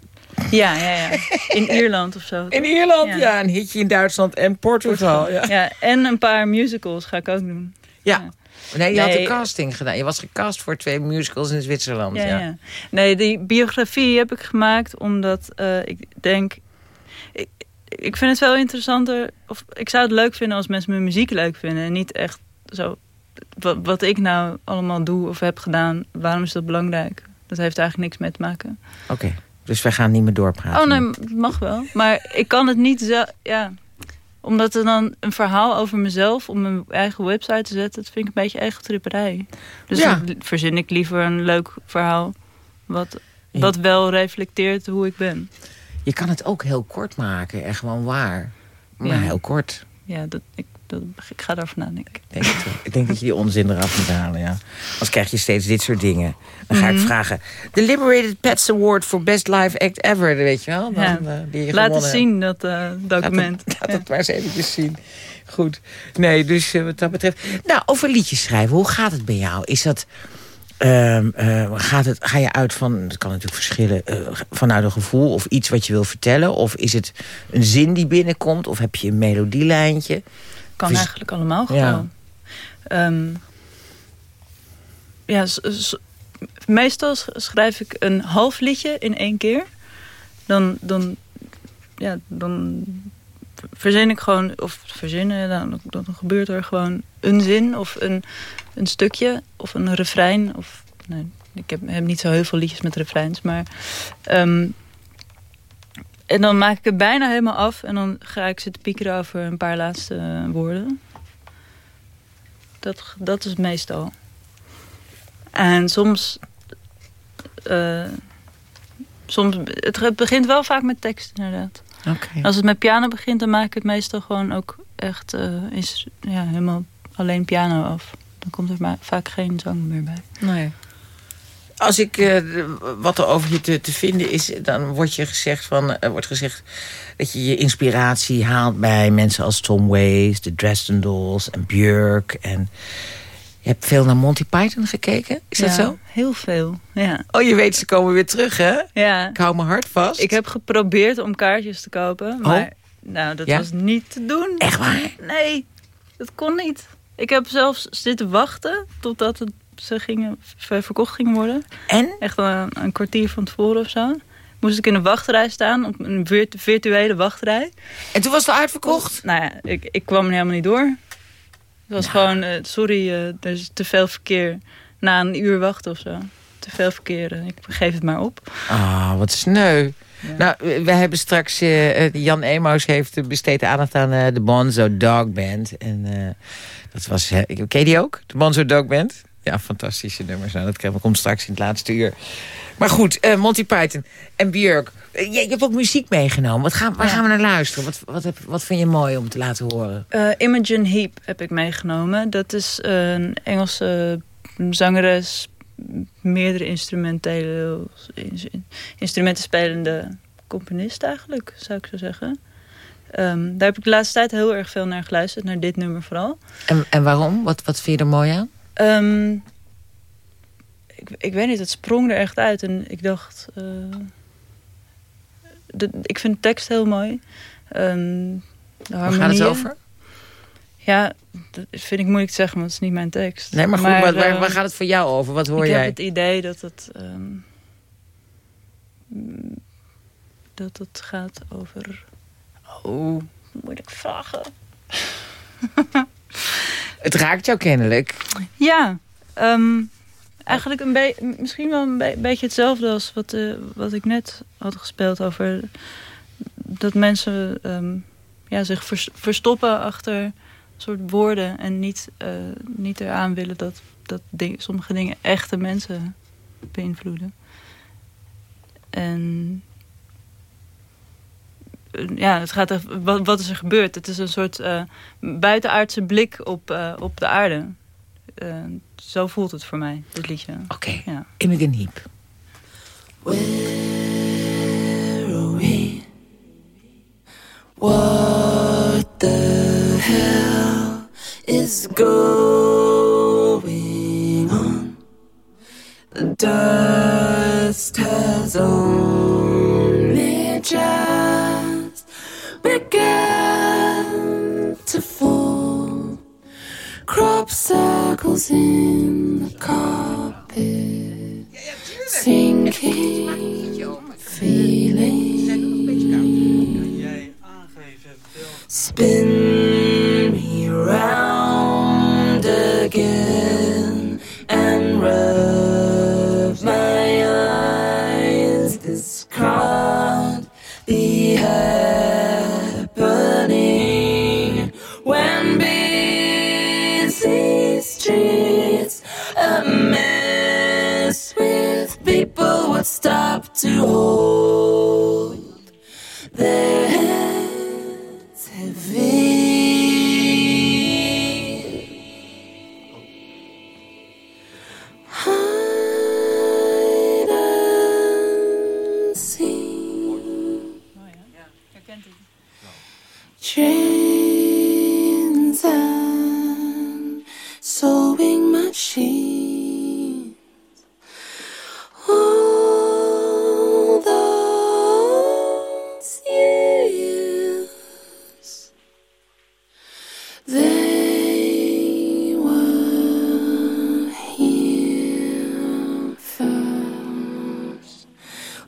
Ja, ja, ja. In Ierland of zo. In Ierland, Ja. ja. Een hitje in Duitsland en Portugal. Ja. Ja, en een paar musicals ga ik ook doen. ja. Nee, je had een casting gedaan. Je was gecast voor twee musicals in Zwitserland. Ja, Ja, ja. Nee, die biografie heb ik gemaakt omdat eh, ik denk... Ik, ik vind het wel interessanter... Of ik zou het leuk vinden als mensen mijn muziek leuk vinden. En niet echt zo... Wat, wat ik nou allemaal doe of heb gedaan. Waarom is dat belangrijk? Dat heeft eigenlijk niks mee te maken. Oké, dus wij gaan niet meer doorpraten. Oh nee, mag wel. Maar ik kan het niet zo... Ja, omdat er dan een verhaal over mezelf op mijn eigen website te zetten... dat vind ik een beetje egotripperij. Dus Ja. dan verzin ik liever een leuk verhaal... wat, wat wel reflecteert hoe ik ben. Je kan het ook heel kort maken en gewoon waar. Maar Ja. heel kort. Ja, dat, ik, dat, ik ga daarover nadenken. Ik denk, het ik denk dat je die onzin eraf moet halen, ja. Anders krijg je steeds dit soort dingen. Dan ga ik Mhm. vragen... The Liberated Pets Award for Best Live Act Ever, weet je wel? Dan, Ja. eh, die je Laat het zien, dat eh, document. Laat het, laat het maar eens eventjes zien. Goed. Nee, dus eh, wat dat betreft... Nou, over liedjes schrijven. Hoe gaat het bij jou? Is dat... ehm, eh, gaat het, ga je uit van, het kan natuurlijk verschillen, eh, vanuit een gevoel of iets wat je wil vertellen? Of is het een zin die binnenkomt? Of heb je een melodielijntje? kan is- eigenlijk allemaal gewoon. Ehm, ja, meestal sch- schrijf ik een half liedje in één keer. Dan, dan, ja, dan verzin ik gewoon, of verzinnen, dan, dan gebeurt er gewoon een zin of een, een stukje of een refrein. Of, nee, ik heb, niet zo heel veel liedjes met refreins, maar... ehm, en dan maak ik het bijna helemaal af en dan ga ik zitten piekeren over een paar laatste woorden. Dat, dat is meestal. En soms... eh, soms het begint wel vaak met tekst, inderdaad. Als het met piano begint, dan maak ik het meestal gewoon ook echt eh, is, ja, helemaal alleen piano af. Dan komt er maar vaak geen zang meer bij. Nee. Als ik eh, wat er over je te, te vinden is, dan wordt je gezegd van, er wordt gezegd dat je je inspiratie haalt bij mensen als Tom Waits, de Dresden Dolls en Björk. En je hebt veel naar Monty Python gekeken, is dat zo? Heel veel, ja. Oh, je weet, ze komen weer terug, hè? ja. Ik hou mijn hart vast. Ik heb geprobeerd om kaartjes te kopen, maar nou, dat Ja? was niet te doen. Echt waar? Nee, dat kon niet. Ik heb zelfs zitten wachten totdat het, ze gingen, ver- verkocht gingen worden. En? Echt een, een kwartier van tevoren of zo. Moest ik in een wachtrij staan, op een virt- virtuele wachtrij. En toen was het uitverkocht? Nou ja, ik, ik kwam er helemaal niet door. Het was gewoon, eh, sorry, eh, er is te veel verkeer. Na een uur wachten of zo. Te veel verkeer, eh, ik geef het maar op. Ah, wat sneu. Nou, we hebben straks... Jan Emaus heeft besteed aandacht aan de Bonzo Dog Band. En dat was... ken je die ook? De Bonzo Dog Band? Ja, fantastische nummers. Nou, dat komt straks in het laatste uur. Maar goed, Monty Python en Björk. Je, je hebt ook muziek meegenomen. Wat gaan, waar gaan we naar luisteren? Wat, wat, heb, wat vind je mooi om te laten horen? Eh, Imogen Heap heb ik meegenomen. Dat is een Engelse zangeres, meerdere instrumentele, in- instrumenten spelende componist eigenlijk, zou ik zo zeggen. Ehm, daar heb ik de laatste tijd heel erg veel naar geluisterd, naar dit nummer vooral. En, en waarom? Wat, wat vind je er mooi aan? Ehm, ik, ik weet niet, het sprong er echt uit. En ik dacht... eh, de, ik vind de tekst heel mooi. Ehm, de Waar gaat het over? Ja, dat vind ik moeilijk te zeggen, want het is niet mijn tekst. Nee, maar goed, waar, ehm, waar gaat het voor jou over? Wat hoor ik jij? heb het idee dat het... ehm, dat het gaat over... Oh, moeilijk vragen. Het raakt jou kennelijk. Ja, ehm, eigenlijk een be- misschien wel een be- beetje hetzelfde als wat, eh, wat ik net had gespeeld over dat mensen ehm, ja, zich vers- verstoppen achter soort woorden en niet, eh, niet eraan willen dat, dat ding- sommige dingen echte mensen beïnvloeden. En eh, ja, het gaat echt, wat, wat is er gebeurd? Het is een soort buitenaardse blik op, op de aarde. Eh, zo voelt het voor mij, dit liedje. Oké, Ja. Imogen Heap. What the hell is going on? The dust has only just begun to fall. Crop circles in the carpet, sinking feeling. Spin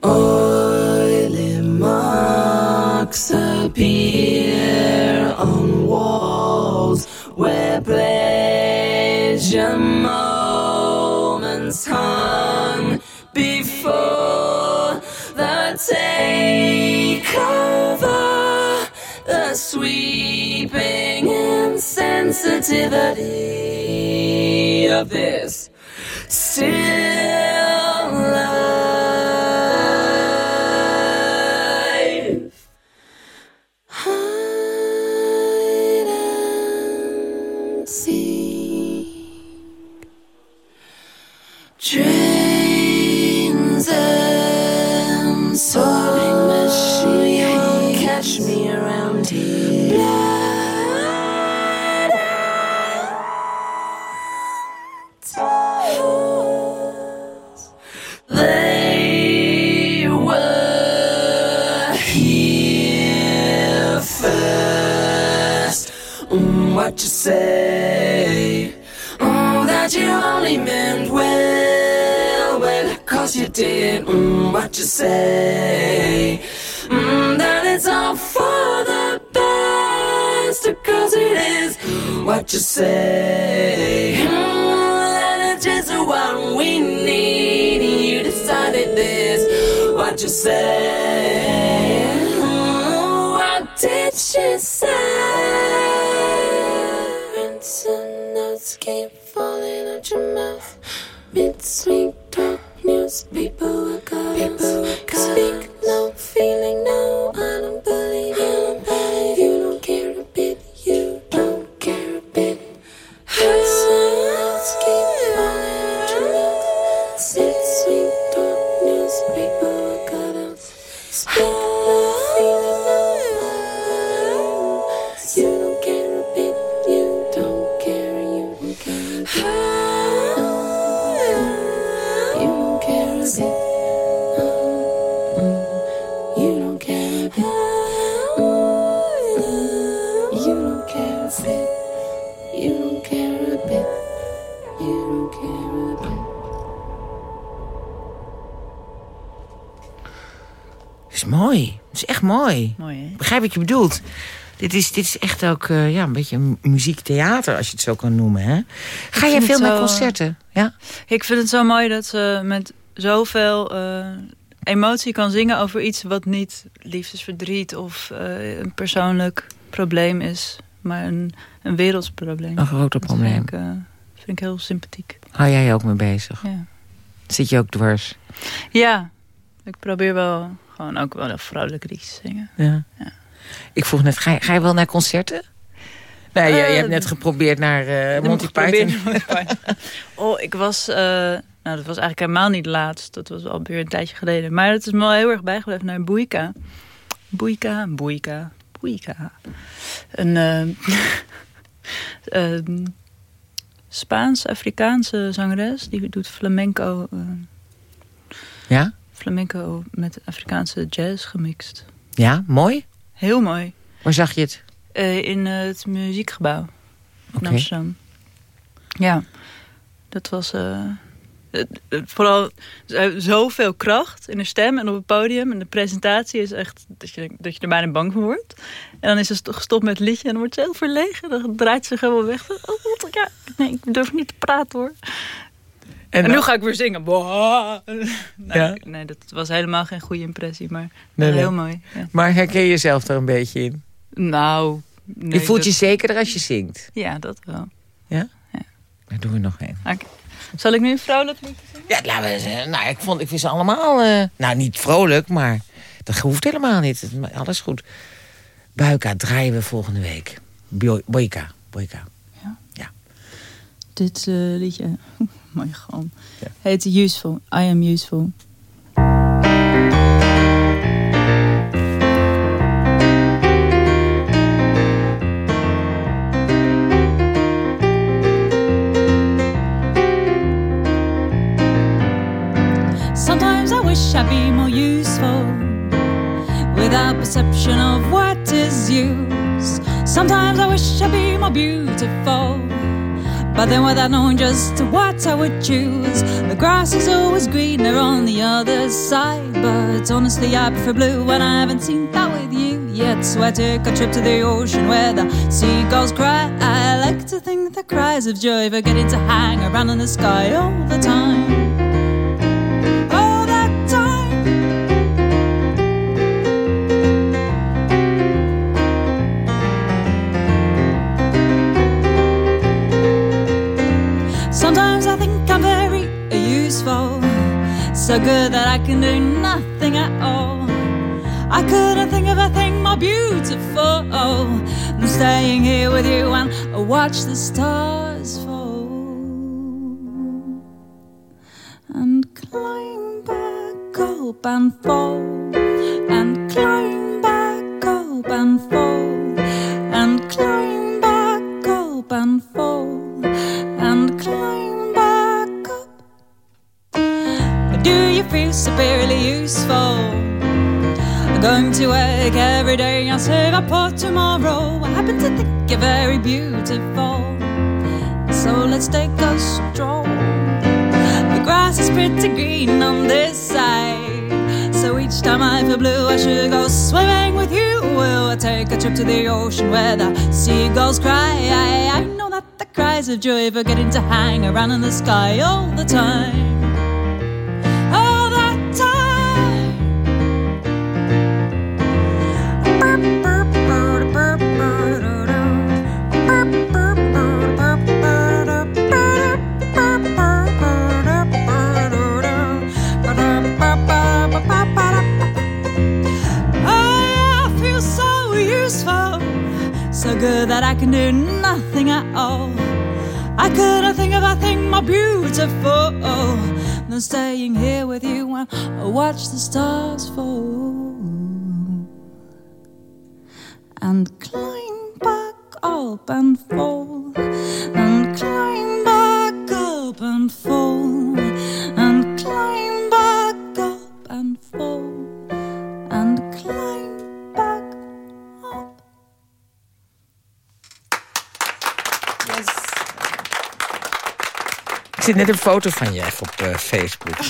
Oily marks appear on walls where pleasure moments hung before the takeover, the sweeping insensitivity of this still what you say? Mm, that it's all for the best, cause it is. What you say? Mm, that it's just what we need. You decided this. What you say? Mm, what did she say? And notes keep wat je bedoelt. Dit is, dit is echt ook eh, ja, een beetje mu- muziektheater, als je het zo kan noemen. Hè? Ga jij veel naar zo, concerten? Ja? Ik vind het zo mooi dat ze met zoveel eh, emotie kan zingen over iets wat niet liefdesverdriet of eh, een persoonlijk probleem is, maar een, een wereldsprobleem. Een groot Dat probleem. Vind ik, eh, vind ik heel sympathiek. Hou jij je ook mee bezig? Ja. Zit je ook dwars? ja, ik probeer wel gewoon ook wel een vrolijk liedje te zingen. Ja. Ik vroeg net, ga je, ga je wel naar concerten? Nee, je, je hebt net geprobeerd naar eh, Monty Python. Oh, ik was... eh, nou, dat was eigenlijk helemaal niet laatst. Dat was alweer een tijdje geleden. Maar het is me wel heel erg bijgebleven naar Boeika. Boeika, Boeika, Boeika. Een eh, een Spaans-Afrikaanse zangeres. Die doet flamenco... Ja? flamenco met Afrikaanse jazz gemixt. Ja, mooi. Heel mooi. Waar zag je het? Eh, in eh, het muziekgebouw in. Amsterdam. Ja, dat was het- het- vooral zoveel kracht in de stem en op het podium. En de presentatie is echt dat je, dat je er bijna bang voor wordt. En dan is ze st- gestopt met het liedje en dan wordt ze heel verlegen. Dan draait ze gewoon weg. Oh, wat- ja, nee, ik durf niet te praten hoor. En, nu ga ik weer zingen. Boah. Nee, Ja? nee, dat was helemaal geen goede impressie, maar Nee, nee. heel mooi. Ja. Maar herken je jezelf er een beetje in? Nou, je voelt je zekerder als je zingt. Ja, dat wel. Ja? Daar doen we nog één. Zal ik nu een vrolijk liedje zingen? Ja, laten we zeggen. Nou, ik, vond, ik vind ze allemaal... eh, nou, niet vrolijk, maar dat hoeft helemaal niet. Alles goed. Buika draaien we volgende week. Boi- Boika. Boika. Dit eh, liedje, mooi gewoon, heet Useful. I am useful. Sometimes I wish I'd be more useful without perception of what is use. Sometimes I wish I'd be more beautiful, But then without knowing just what I would choose, the grass is always greener on the other side. But honestly, I prefer blue when I haven't seen that with you yet. So I took a trip to the ocean where the seagulls cry. I like to think the cries of joy for getting to hang around in the sky all the time. So good that I can do nothing at all. I couldn't think of a thing more beautiful than staying here with you and watch the stars fall and climb back up and fall and climb back up and fall and climb back up and fall and climb Do you feel severely useful? Going to work every day and save up for tomorrow. I happen to think you're very beautiful. So let's take a stroll. The grass is pretty green on this side. So each time I feel blue, I should go swimming with you. Will I take a trip to the ocean where the seagulls cry? I, I know that the cries of joy for getting to hang around in the sky all the time. So good that I can do nothing at all. I couldn't think of a thing more beautiful than staying here with you and watch the stars fall and climb back up and fall and climb back up and fall zit net een foto van je even op eh, Facebook.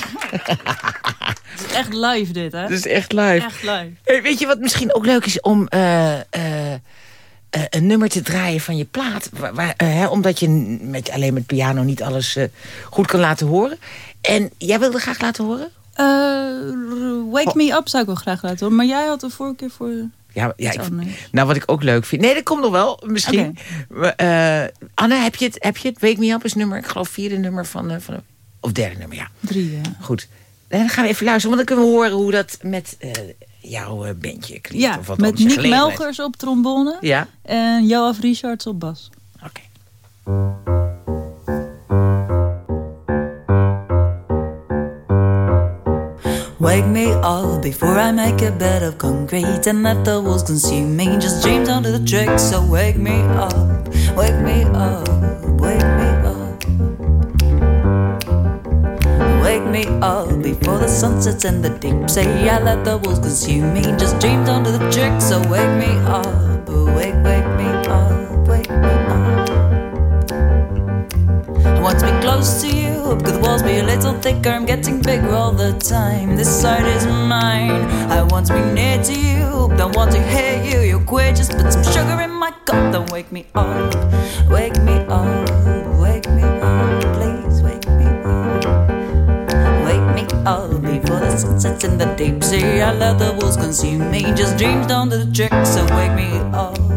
Het is echt live dit, hè? Dat is echt live. Echt live. Hey, weet je wat misschien ook leuk is om eh, eh, een nummer te draaien van je plaat? Waar, waar, hè, omdat je met, alleen met piano niet alles goed kan laten horen. En jij wilde graag laten horen? Wake Me Up zou ik wel graag laten horen. Maar jij had vorige keer voor... Ja, ja ik, nou wat ik ook leuk vind. Nee, dat komt nog wel, misschien. Eh, Anne, heb je, het, heb je het? Wake Me Up is nummer, ik geloof vierde nummer van, eh, van of derde nummer, ja. Drie, ja. Goed. En dan gaan we even luisteren, want dan kunnen we horen hoe dat met eh, jouw eh, bandje klinkt. Ja, of wat met Nick. Melgers op trombone. Ja, En Joaf Richards op bas. oké. Wake me up before I make a bed of concrete and let the walls consume me. Just dreamed under the trick, so wake me up, wake me up, wake me up. Wake me up before the sun sets in the deep sea. I let the walls consume me. Just dreamed under the trick, so wake me up, wake, wake me up, want to be close to you, could the walls be a little thicker? I'm getting bigger all the time. This side is mine. I want to be near to you, don't want to hear you. You're queer, just put some sugar in my cup, then wake me up, wake me up, wake me up, please wake me up. Wake me up before the sun sets in the deep sea. I let the wolves consume me. Just dreams don't do the trick, so wake me up.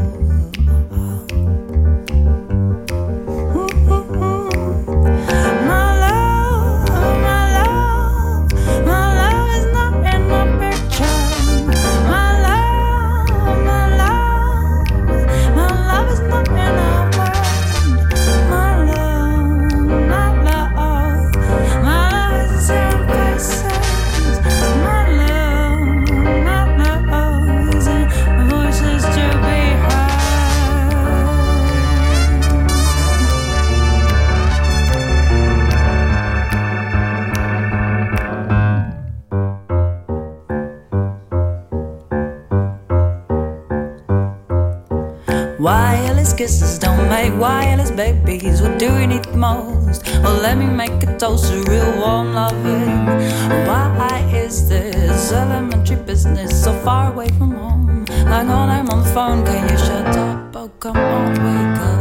Kisses don't make wireless babies. What do we need most? Well, let me make a toast to real warm loving. Why is this elementary business so far away from home? Like when I'm on the phone, can you shut up? Oh, come on, wake up,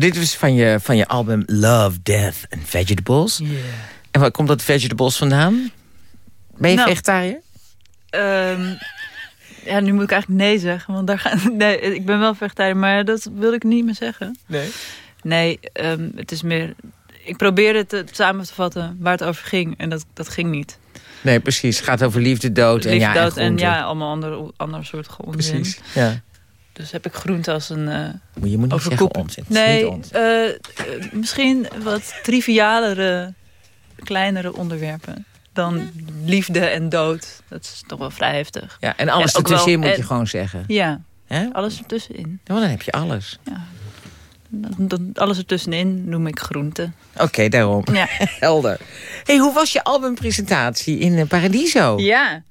nou dit was van je, van je album Love, Death and Vegetables. En waar komt dat vegetables vandaan? Ben je Nou. vegetariër? Ehm, ja, nu moet ik eigenlijk nee zeggen. Want daar ga, nee, ik ben wel vegetariër, maar dat wil ik niet meer zeggen. Nee. Nee, ehm, het is meer... Ik probeerde het eh, samen te vatten waar het over ging. En dat, dat ging niet. Nee, precies. Het gaat over liefde, dood en Liefde, ja, dood en, ja, allemaal andere, andere soort onzin. Precies, ja. Dus heb ik groente als een... Maar je moet niet overkoep- zeggen onzin. Nee, niet onzin. eh, eh, misschien wat trivialere, kleinere onderwerpen dan liefde en dood. Dat is toch wel vrij heftig. Ja, en alles wel- ertussenin moet je en- gewoon zeggen. Ja, Hè? alles ertussenin. Ja, dan heb je alles. Dan- dan- Alles ertussenin noem ik groente. Oké, daarom. Ja. Helder. hey, hoe was je albumpresentatie in Paradiso? Ja,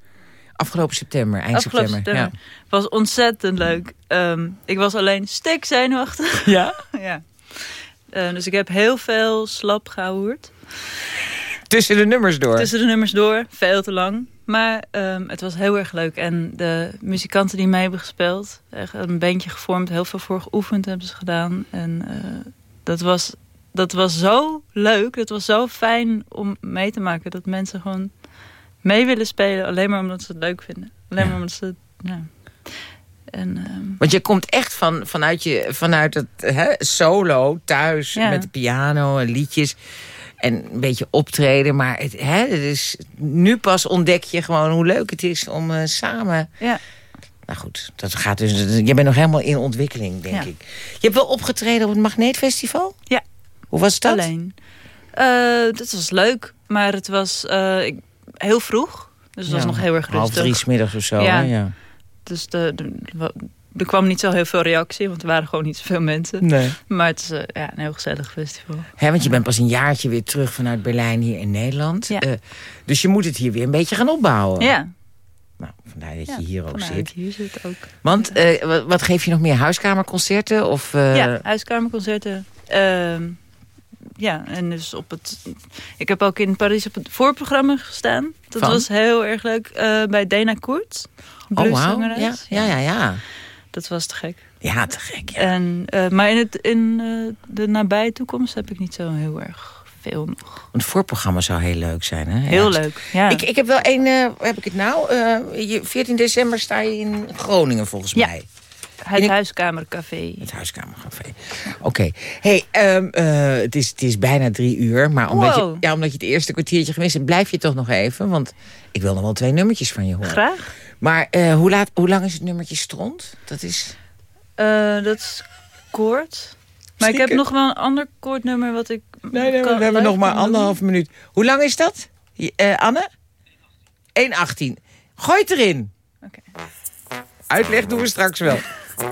Afgelopen september, eind afgelopen september. september. was ontzettend leuk. Ehm, ik was alleen stikzenuwachtig. Ja. ja? ja. Eh, dus ik heb heel veel slap gehoord. Tussen de nummers door. Tussen de nummers door, veel te lang. Maar ehm, het was heel erg leuk. En de muzikanten die mee hebben gespeeld, echt een bandje gevormd, heel veel voor geoefend hebben ze gedaan. En eh, dat, was, dat was zo leuk, dat was zo fijn om mee te maken. Dat mensen gewoon mee willen spelen, alleen maar omdat ze het leuk vinden. Alleen maar omdat ze het, ja. En, ehm, Want je komt echt van, vanuit, je, vanuit het hè, solo thuis Ja. met de piano en liedjes. En een beetje optreden. Maar het, hè, het is, nu pas ontdek je gewoon hoe leuk het is om eh, samen... ja. Nou goed, dat gaat dus, je bent nog helemaal in ontwikkeling, denk Ja. ik. Je hebt wel opgetreden op het Magneetfestival? Ja. Hoe was dat? Alleen. Eh dat was leuk, maar het was eh, ik- heel vroeg. Dus het was nog heel erg rustig. Half drie 's middags of zo. Ja. hè? Dus de, er kwam niet zo heel veel reactie, want er waren gewoon niet zoveel mensen. Nee. Maar het is eh, ja, een heel gezellig festival. Hè, want je bent pas een jaartje weer terug vanuit Berlijn hier in Nederland. Ja. Eh, dus je moet het hier weer een beetje gaan opbouwen. Ja, Nou, vandaar dat ja je hier ook zit. dat Hier zit ook. Want eh, wat, wat geef je nog meer? Huiskamerconcerten? Of, ja, huiskamerconcerten. Ja, en dus op het... Ik heb ook in Parijs op het voorprogramma gestaan. Dat Van? was heel erg leuk. eh, bij Dana Koert. Oh, wauw. Ja, ja, ja, ja. Dat was te gek. Ja, te gek. Ja. En, eh, maar in, het, in eh, de nabije toekomst heb ik niet zo heel erg veel nog. Het voorprogramma zou heel leuk zijn. Hè? Heel Ja. leuk. Ja. Ik, ik heb wel één, heb ik het nou? Eh, je- 14 december sta je in Groningen volgens Ja. mij. Het ik- huiskamercafé. Het huiskamercafé. Oké. Hey, ehm, eh, het, is, het is bijna drie uur. Maar omdat, je, ja, omdat je het eerste kwartiertje gemist hebt... blijf je toch nog even. Want ik wil nog wel twee nummertjes van je horen. Graag. Maar eh, hoe, laat, hoe lang is het nummertje stront? Dat is... Eh, dat is kort. Maar ik heb nog wel een ander kort nummer wat ik... Nee, nee, kan- we hebben nog maar anderhalf minuut. Hoe lang is dat, Anne? 1,18. Gooi het erin. Oké. Uitleg doen we straks wel. We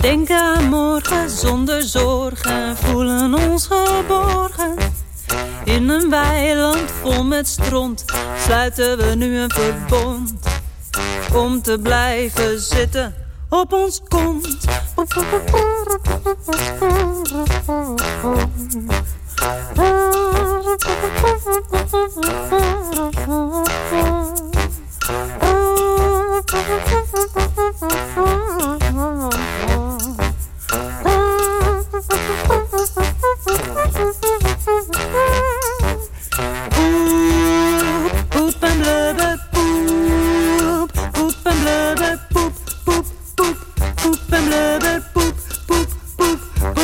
denken aan morgen zonder zorgen, voelen ons geborgen. In een weiland vol met stront sluiten we nu een verbond. Om te blijven zitten op ons kont. Poep en blubber, poep. Poep en blubber, poep,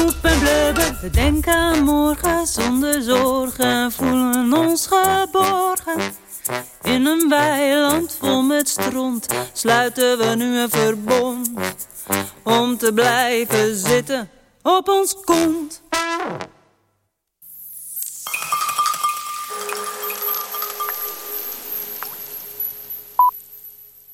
We denken aan morgen zonder zorgen, voelen ons geborgen. In een weiland vol met stront sluiten we nu een verbond. Om te blijven zitten op ons kont.